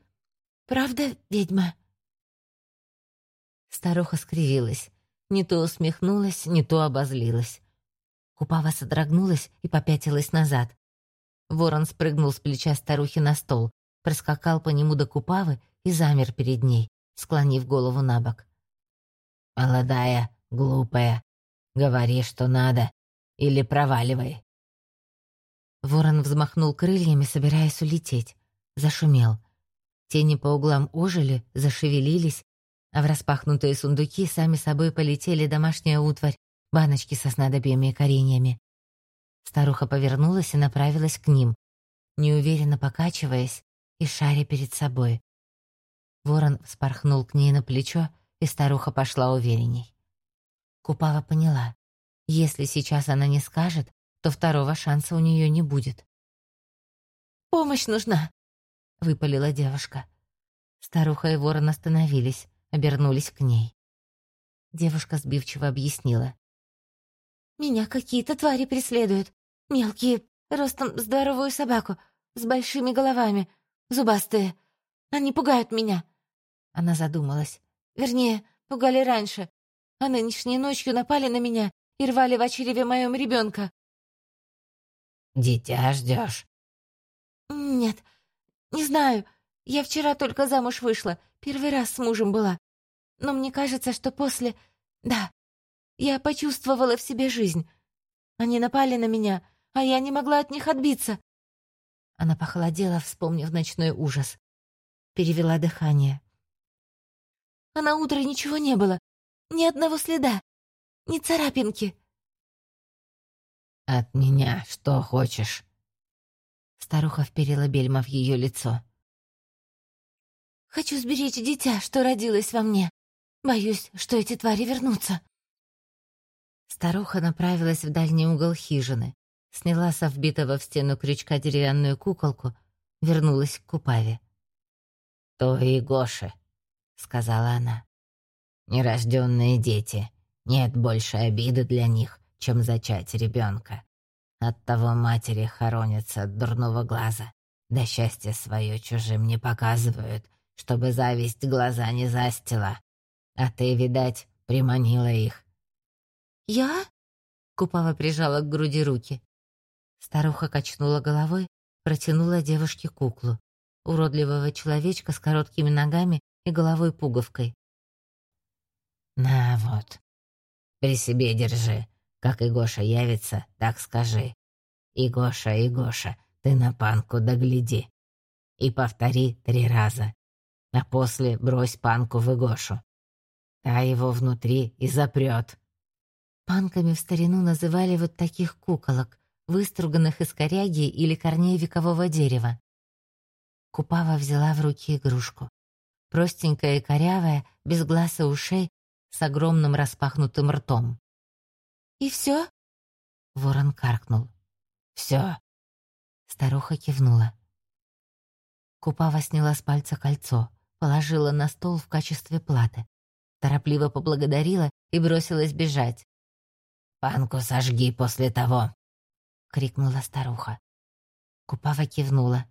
правда ведьма?» Старуха скривилась. Не то усмехнулась, не то обозлилась. Купава содрогнулась и попятилась назад. Ворон спрыгнул с плеча старухи на стол, проскакал по нему до Купавы и замер перед ней, склонив голову на бок. «Молодая, Глупая. Говори, что надо, или проваливай. Ворон взмахнул крыльями, собираясь улететь. Зашумел. Тени по углам ожили, зашевелились, а в распахнутые сундуки сами собой полетели домашняя утварь, баночки со снадобьями и кореньями. Старуха повернулась и направилась к ним, неуверенно покачиваясь и шаря перед собой. Ворон вспорхнул к ней на плечо, и старуха пошла уверенней. Купава поняла. Если сейчас она не скажет, то второго шанса у нее не будет. «Помощь нужна!» — выпалила девушка. Старуха и ворон остановились, обернулись к ней. Девушка сбивчиво объяснила. «Меня какие-то твари преследуют. Мелкие, ростом здоровую собаку, с большими головами, зубастые. Они пугают меня». Она задумалась. Вернее, пугали раньше, а нынешней ночью напали на меня и рвали в очереве моем ребенка. «Дитя ждешь?» «Нет, не знаю. Я вчера только замуж вышла, первый раз с мужем была. Но мне кажется, что после... Да, я почувствовала в себе жизнь. Они напали на меня, а я не могла от них отбиться». Она похолодела, вспомнив ночной ужас. Перевела дыхание. А на утро ничего не было. Ни одного следа, ни царапинки. «От меня что хочешь?» Старуха вперила бельма в ее лицо. «Хочу сберечь дитя, что родилось во мне. Боюсь, что эти твари вернутся». Старуха направилась в дальний угол хижины, сняла со вбитого в стену крючка деревянную куколку, вернулась к Купаве. «То и Гоши», — сказала она. «Нерожденные дети. Нет больше обиды для них, чем зачать ребенка. Оттого матери хоронятся от дурного глаза. Да счастье свое чужим не показывают, чтобы зависть глаза не застила. А ты, видать, приманила их». «Я?» — Купава прижала к груди руки. Старуха качнула головой, протянула девушке куклу. Уродливого человечка с короткими ногами и головой-пуговкой. «На вот, при себе держи. Как и Гоша явится, так скажи. И Гоша, и Гоша, ты на панку догляди. И повтори три раза. А после брось панку в Игошу. Та его внутри и запрет. Панками в старину называли вот таких куколок, выструганных из коряги или корней векового дерева. Купава взяла в руки игрушку. Простенькая и корявая, без глаз и ушей, с огромным распахнутым ртом. «И все?» Ворон каркнул. «Все». Старуха кивнула. Купава сняла с пальца кольцо, положила на стол в качестве платы. Торопливо поблагодарила и бросилась бежать. «Панку сожги после того!» — крикнула старуха. Купава кивнула.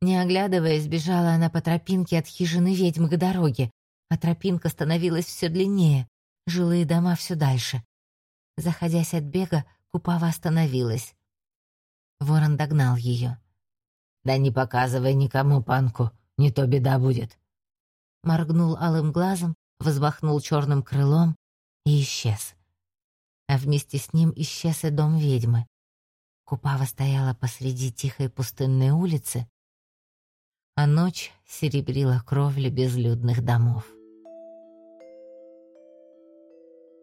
Не оглядываясь, бежала она по тропинке от хижины ведьмы к дороге, а тропинка становилась все длиннее, жилые дома все дальше. Заходясь от бега, Купава остановилась. Ворон догнал ее. «Да не показывай никому панку, не то беда будет». Моргнул алым глазом, взмахнул черным крылом и исчез. А вместе с ним исчез и дом ведьмы. Купава стояла посреди тихой пустынной улицы, а ночь серебрила кровли безлюдных домов.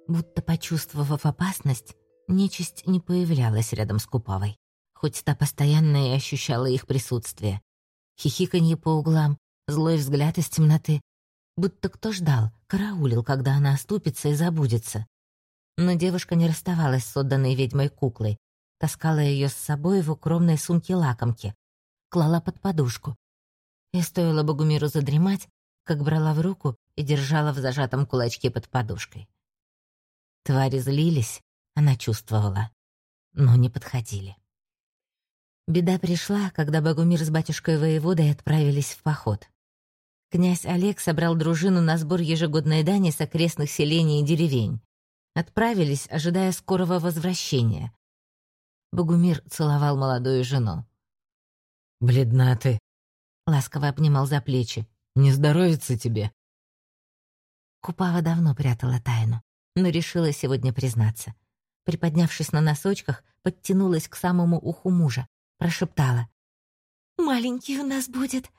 Будто почувствовав опасность, нечисть не появлялась рядом с Купавой, хоть та постоянно и ощущала их присутствие. Хихиканье по углам, злой взгляд из темноты. Будто кто ждал, караулил, когда она оступится и забудется. Но девушка не расставалась с отданной ведьмой куклой, таскала ее с собой в укромной сумке лакомки, клала под подушку. И стоило Богумиру задремать, как брала в руку и держала в зажатом кулачке под подушкой. Твари злились, она чувствовала, но не подходили. Беда пришла, когда Богумир с батюшкой воеводой отправились в поход. Князь Олег собрал дружину на сбор ежегодной дани с окрестных селений и деревень. Отправились, ожидая скорого возвращения. Богумир целовал молодую жену. «Бледна ты», — ласково обнимал за плечи. «Не здоровится тебе». Купава давно прятала тайну но решила сегодня признаться. Приподнявшись на носочках, подтянулась к самому уху мужа, прошептала. «Маленький у нас будет».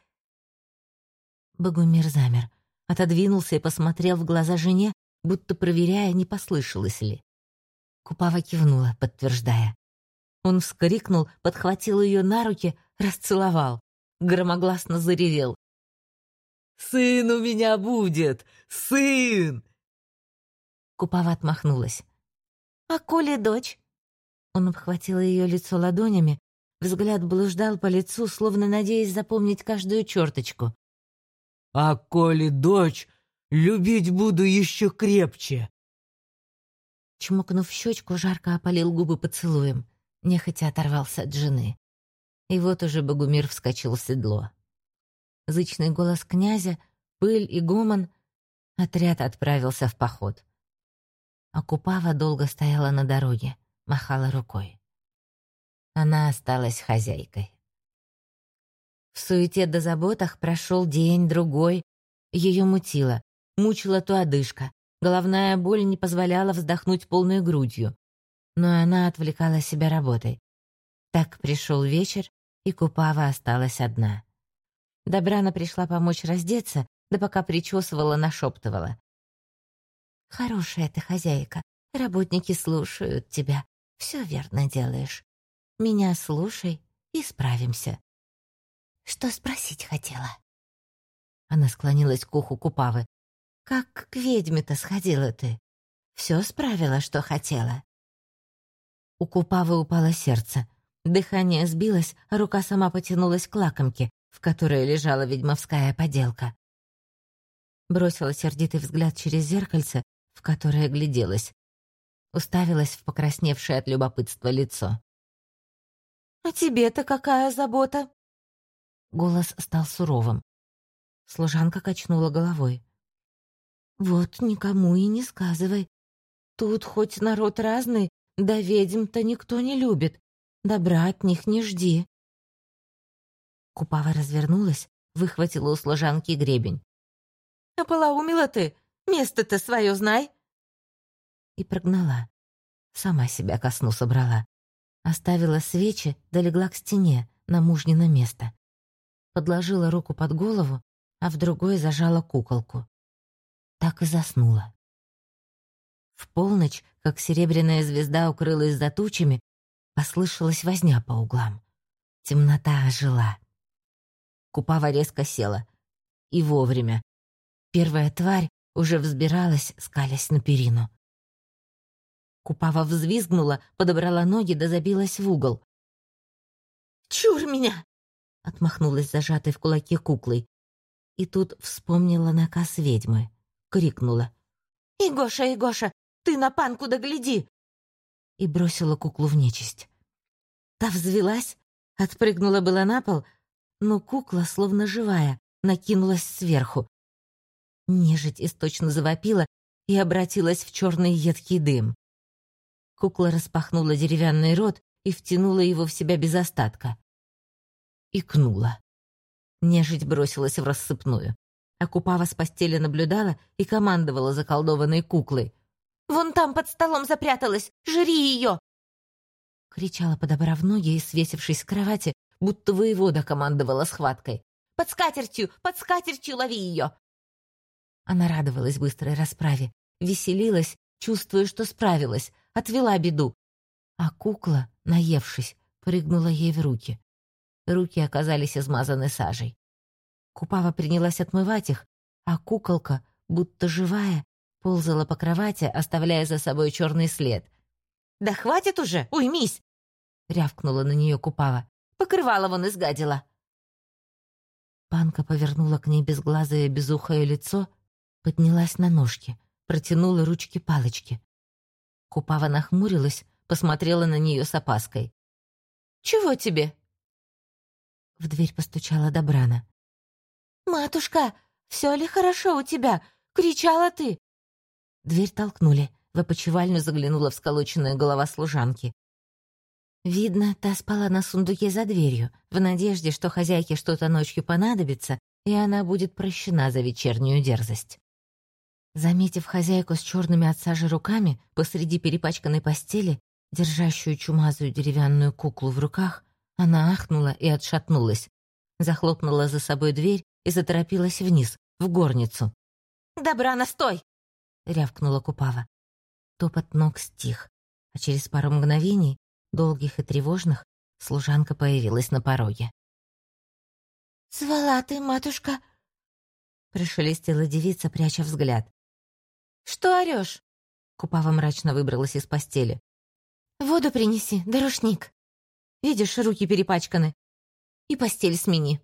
Богумир замер, отодвинулся и посмотрел в глаза жене, будто проверяя, не послышалось ли. Купава кивнула, подтверждая. Он вскрикнул, подхватил ее на руки, расцеловал, громогласно заревел. «Сын у меня будет! Сын!» Купава отмахнулась. «А коли дочь?» Он обхватил ее лицо ладонями, взгляд блуждал по лицу, словно надеясь запомнить каждую черточку. «А коли дочь, любить буду еще крепче!» Чмокнув щечку, жарко опалил губы поцелуем, нехотя оторвался от жены. И вот уже Богумир вскочил в седло. Зычный голос князя, пыль и гомон. Отряд отправился в поход а Купава долго стояла на дороге, махала рукой. Она осталась хозяйкой. В суете до заботах прошел день, другой. Ее мутило, мучила то одышка. Головная боль не позволяла вздохнуть полной грудью. Но она отвлекала себя работой. Так пришел вечер, и Купава осталась одна. Добрана пришла помочь раздеться, да пока причесывала, нашептывала. Хорошая ты хозяйка. Работники слушают тебя. Все верно делаешь. Меня слушай и справимся. Что спросить хотела?» Она склонилась к уху Купавы. «Как к ведьме-то сходила ты? Все справила, что хотела?» У Купавы упало сердце. Дыхание сбилось, а рука сама потянулась к лакомке, в которой лежала ведьмовская поделка. Бросила сердитый взгляд через зеркальце, в которое гляделась. Уставилась в покрасневшее от любопытства лицо. «А тебе-то какая забота?» Голос стал суровым. Служанка качнула головой. «Вот никому и не сказывай. Тут хоть народ разный, да ведьм-то никто не любит. Добра от них не жди». Купава развернулась, выхватила у служанки гребень. «Ополоумила ты! Место-то свое знай!» И прогнала. Сама себя ко сну собрала. Оставила свечи, долегла к стене, на мужнино место. Подложила руку под голову, а в другой зажала куколку. Так и заснула. В полночь, как серебряная звезда укрылась за тучами, послышалась возня по углам. Темнота ожила. Купава резко села. И вовремя. Первая тварь уже взбиралась, скалясь на перину. Купава взвизгнула, подобрала ноги да забилась в угол. «Чур меня!» — отмахнулась зажатой в кулаке куклой. И тут вспомнила наказ ведьмы. Крикнула. «Игоша, Игоша, ты на панку догляди!» И бросила куклу в нечисть. Та взвелась, отпрыгнула была на пол, но кукла, словно живая, накинулась сверху. Нежить источно завопила и обратилась в черный едкий дым. Кукла распахнула деревянный рот и втянула его в себя без остатка. Икнула. Нежить бросилась в рассыпную. А Купава с постели наблюдала и командовала заколдованной куклой. «Вон там под столом запряталась! Жри ее!» Кричала, подобрав ноги и свесившись с кровати, будто воевода командовала схваткой. «Под скатертью! Под скатертью лови ее!» Она радовалась быстрой расправе, веселилась, чувствуя, что справилась, отвела беду. А кукла, наевшись, прыгнула ей в руки. Руки оказались измазаны сажей. Купава принялась отмывать их, а куколка, будто живая, ползала по кровати, оставляя за собой черный след. «Да хватит уже, уймись!» — рявкнула на нее Купава. «Покрывало вон изгадила!» Панка повернула к ней безглазое безухое лицо, поднялась на ножки, протянула ручки-палочки. Купава нахмурилась, посмотрела на нее с опаской. «Чего тебе?» В дверь постучала Добрана. «Матушка, все ли хорошо у тебя? Кричала ты!» Дверь толкнули. В опочивальню заглянула всколоченная голова служанки. Видно, та спала на сундуке за дверью, в надежде, что хозяйке что-то ночью понадобится, и она будет прощена за вечернюю дерзость. Заметив хозяйку с черными от сажи руками посреди перепачканной постели, держащую чумазую деревянную куклу в руках, она ахнула и отшатнулась, захлопнула за собой дверь и заторопилась вниз, в горницу. «Добра, настой!» — рявкнула Купава. Топот ног стих, а через пару мгновений, долгих и тревожных, служанка появилась на пороге. «Звала ты, матушка!» — прошелестела девица, пряча взгляд. «Что орешь?» Купава мрачно выбралась из постели. «Воду принеси, да рушник. Видишь, руки перепачканы. И постель смени».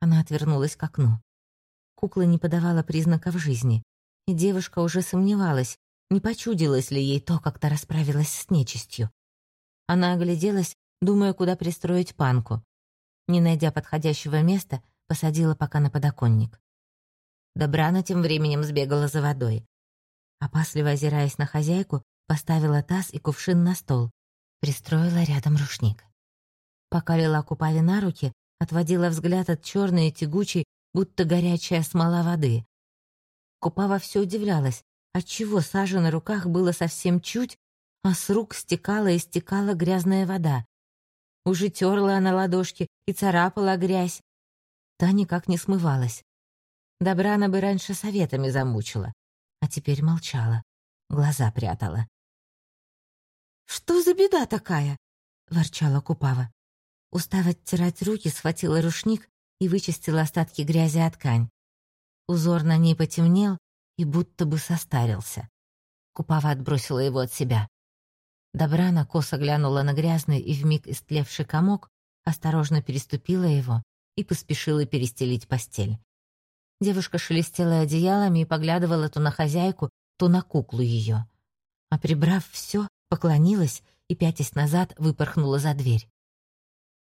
Она отвернулась к окну. Кукла не подавала признаков жизни, и девушка уже сомневалась, не почудилось ли ей то, как-то расправилась с нечистью. Она огляделась, думая, куда пристроить панку. Не найдя подходящего места, посадила пока на подоконник. Добрана тем временем сбегала за водой. Опасливо озираясь на хозяйку, поставила таз и кувшин на стол, пристроила рядом рушник. Пока лила Купаве на руки, отводила взгляд от черной и тягучей, будто горячая смола воды. Купава все удивлялась, отчего сажи на руках было совсем чуть, а с рук стекала и стекала грязная вода. Уже терла она ладошки и царапала грязь. Та никак не смывалась. Добрана бы раньше советами замучила, а теперь молчала, глаза прятала. Что за беда такая?» — ворчала Купава. Устав оттирать руки, схватила рушник и вычистила остатки грязи от ткань. Узор на ней потемнел и будто бы состарился. Купава отбросила его от себя. Добрана косо глянула на грязный и вмиг истлевший комок, осторожно переступила его и поспешила перестелить постель. Девушка шелестела одеялами и поглядывала то на хозяйку, то на куклу ее. А прибрав все, поклонилась и, пятясь назад, выпорхнула за дверь.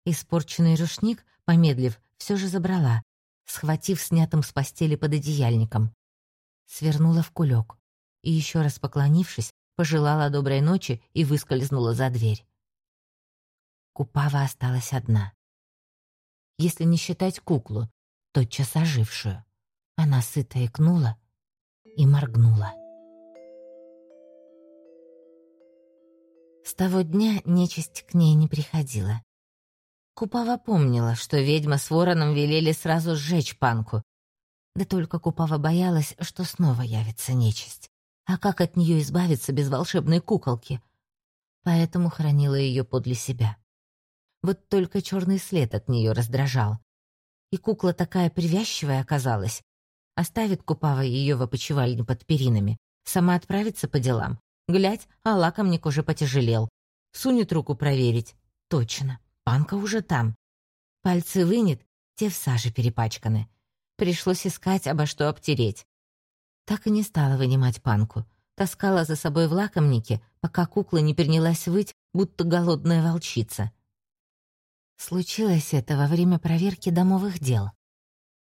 Испорченный рушник, помедлив, все же забрала, схватив снятым с постели под одеяльником. Свернула в кулек и, еще раз поклонившись, пожелала доброй ночи и выскользнула за дверь. Купава осталась одна. Если не считать куклу, тотчас ожившую. Она сыто икнула и моргнула. С того дня нечисть к ней не приходила. Купава помнила, что ведьма с вороном велели сразу сжечь панку. Да только Купава боялась, что снова явится нечисть. А как от нее избавиться без волшебной куколки? Поэтому хранила ее подле себя. Вот только черный след от нее раздражал. И кукла такая привязчивая оказалась. Оставит Купава ее в опочивальне под перинами, сама отправится по делам. Глядь, а лакомник уже потяжелел. Сунет руку проверить. Точно, панка уже там. Пальцы вынет, те в саже перепачканы. Пришлось искать, обо что обтереть. Так и не стала вынимать панку. Таскала за собой в лакомнике, пока кукла не принялась выть, будто голодная волчица. Случилось это во время проверки домовых дел.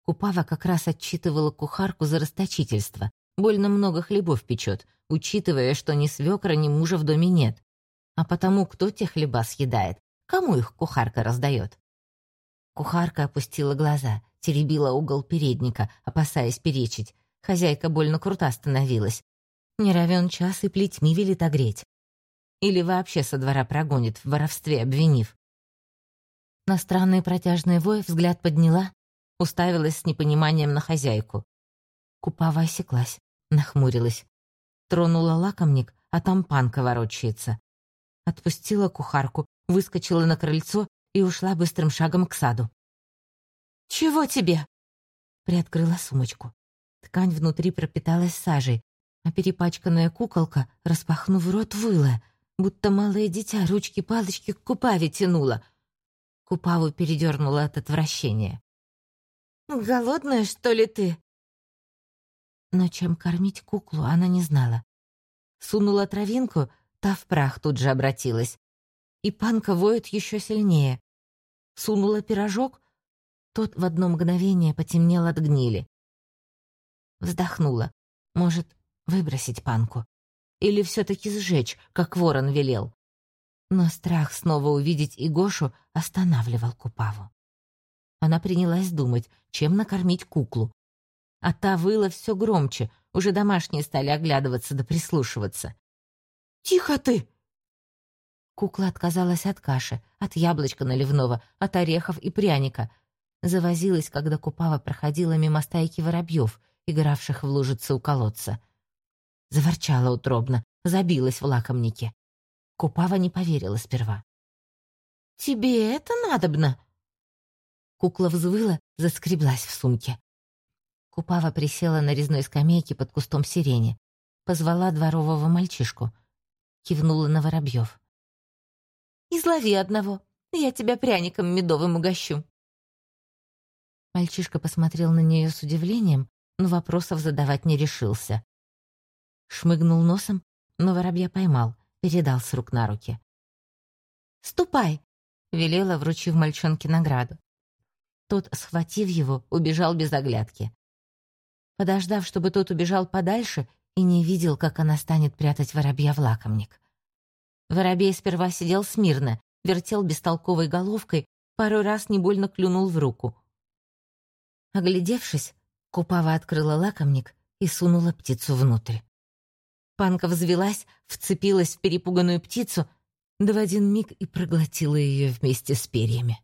Купава как раз отчитывала кухарку за расточительство. Больно много хлебов печет, учитывая, что ни свекра, ни мужа в доме нет. А потому кто те хлеба съедает? Кому их кухарка раздает? Кухарка опустила глаза, теребила угол передника, опасаясь перечить. Хозяйка больно крута становилась. Не равен час и плетьми велит огреть. Или вообще со двора прогонит, в воровстве обвинив. На странный протяжный вой взгляд подняла, уставилась с непониманием на хозяйку. Купава осеклась, нахмурилась. Тронула лакомник, а там панка ворочается. Отпустила кухарку, выскочила на крыльцо и ушла быстрым шагом к саду. «Чего тебе?» Приоткрыла сумочку. Ткань внутри пропиталась сажей, а перепачканная куколка, распахнув рот, выла, будто малое дитя ручки-палочки к купаве тянула — Купаву передернула от отвращения. «Голодная, что ли ты?» Но чем кормить куклу, она не знала. Сунула травинку, та в прах тут же обратилась. И панка воет еще сильнее. Сунула пирожок, тот в одно мгновение потемнел от гнили. Вздохнула. Может, выбросить панку? Или все-таки сжечь, как ворон велел? Но страх снова увидеть Игошу останавливал Купаву. Она принялась думать, чем накормить куклу. А та выла все громче, уже домашние стали оглядываться да прислушиваться. «Тихо ты!» Кукла отказалась от каши, от яблочка наливного, от орехов и пряника. Завозилась, когда Купава проходила мимо стайки воробьев, игравших в лужице у колодца. Заворчала утробно, забилась в лакомнике. Купава не поверила сперва. «Тебе это надобно?» Кукла взвыла, заскреблась в сумке. Купава присела на резной скамейке под кустом сирени, позвала дворового мальчишку, кивнула на воробьев. «Излови одного, я тебя пряником медовым угощу». Мальчишка посмотрел на нее с удивлением, но вопросов задавать не решился. Шмыгнул носом, но воробья поймал — передал с рук на руки. «Ступай!» — велела, вручив мальчонке награду. Тот, схватив его, убежал без оглядки. Подождав, чтобы тот убежал подальше, и не видел, как она станет прятать воробья в лакомник. Воробей сперва сидел смирно, вертел бестолковой головкой, пару раз не больно клюнул в руку. Оглядевшись, Купава открыла лакомник и сунула птицу внутрь. Панка взвелась, вцепилась в перепуганную птицу, да в один миг и проглотила ее вместе с перьями.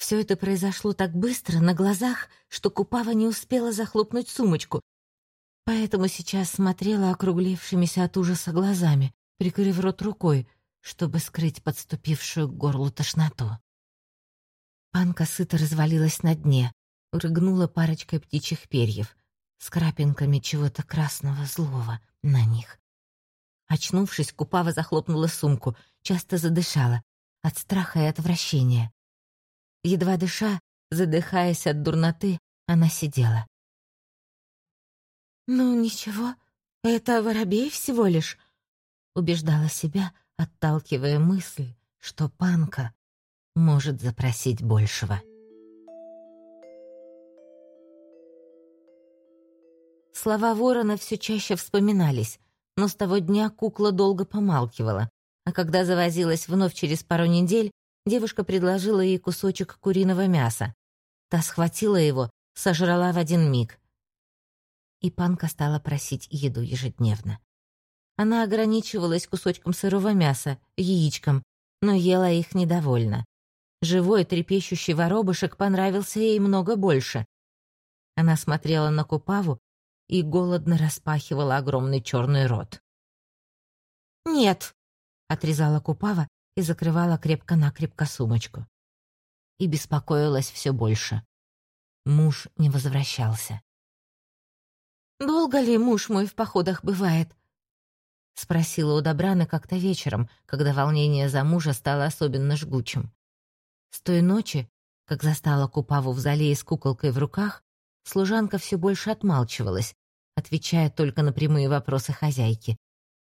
Все это произошло так быстро, на глазах, что Купава не успела захлопнуть сумочку, поэтому сейчас смотрела округлившимися от ужаса глазами, прикрыв рот рукой, чтобы скрыть подступившую к горлу тошноту. Панка сыто развалилась на дне, рыгнула парочкой птичьих перьев с крапинками чего-то красного злого на них. Очнувшись, Купава захлопнула сумку, часто задышала, от страха и отвращения. Едва дыша, задыхаясь от дурноты, она сидела. «Ну, ничего, это воробей всего лишь», — убеждала себя, отталкивая мысль, что Панка может запросить большего. Слова ворона все чаще вспоминались, но с того дня кукла долго помалкивала, а когда завозилась вновь через пару недель, девушка предложила ей кусочек куриного мяса. Та схватила его, сожрала в один миг. И Панка стала просить еду ежедневно. Она ограничивалась кусочком сырого мяса, яичком, но ела их недовольно. Живой трепещущий воробушек понравился ей много больше. Она смотрела на Купаву и голодно распахивала огромный черный рот. «Нет!» — отрезала Купава и закрывала крепко-накрепко сумочку. И беспокоилась все больше. Муж не возвращался. «Долго ли муж мой в походах бывает?» — спросила у Добраны как-то вечером, когда волнение за мужа стало особенно жгучим. С той ночи, как застала Купаву в зале с куколкой в руках, служанка все больше отмалчивалась, отвечая только на прямые вопросы хозяйки.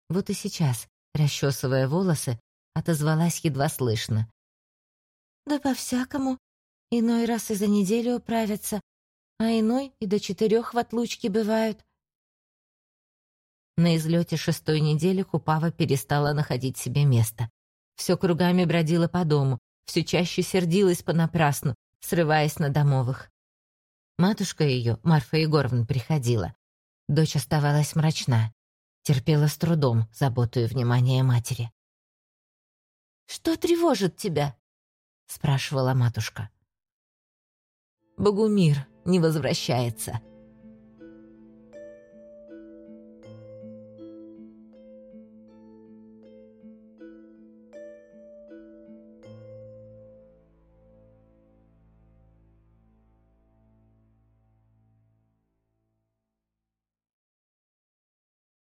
Вот и сейчас, расчесывая волосы, отозвалась едва слышно. «Да по-всякому. Иной раз и за неделю управятся, а иной и до четырех в отлучке бывают». На излете шестой недели Купава перестала находить себе место. Все кругами бродила по дому, все чаще сердилась понапрасну, срываясь на домовых. Матушка ее, Марфа Егоровна, приходила. Дочь оставалась мрачна, терпела с трудом заботу и внимание матери. «Что тревожит тебя?» — спрашивала матушка. «Богумир не возвращается»,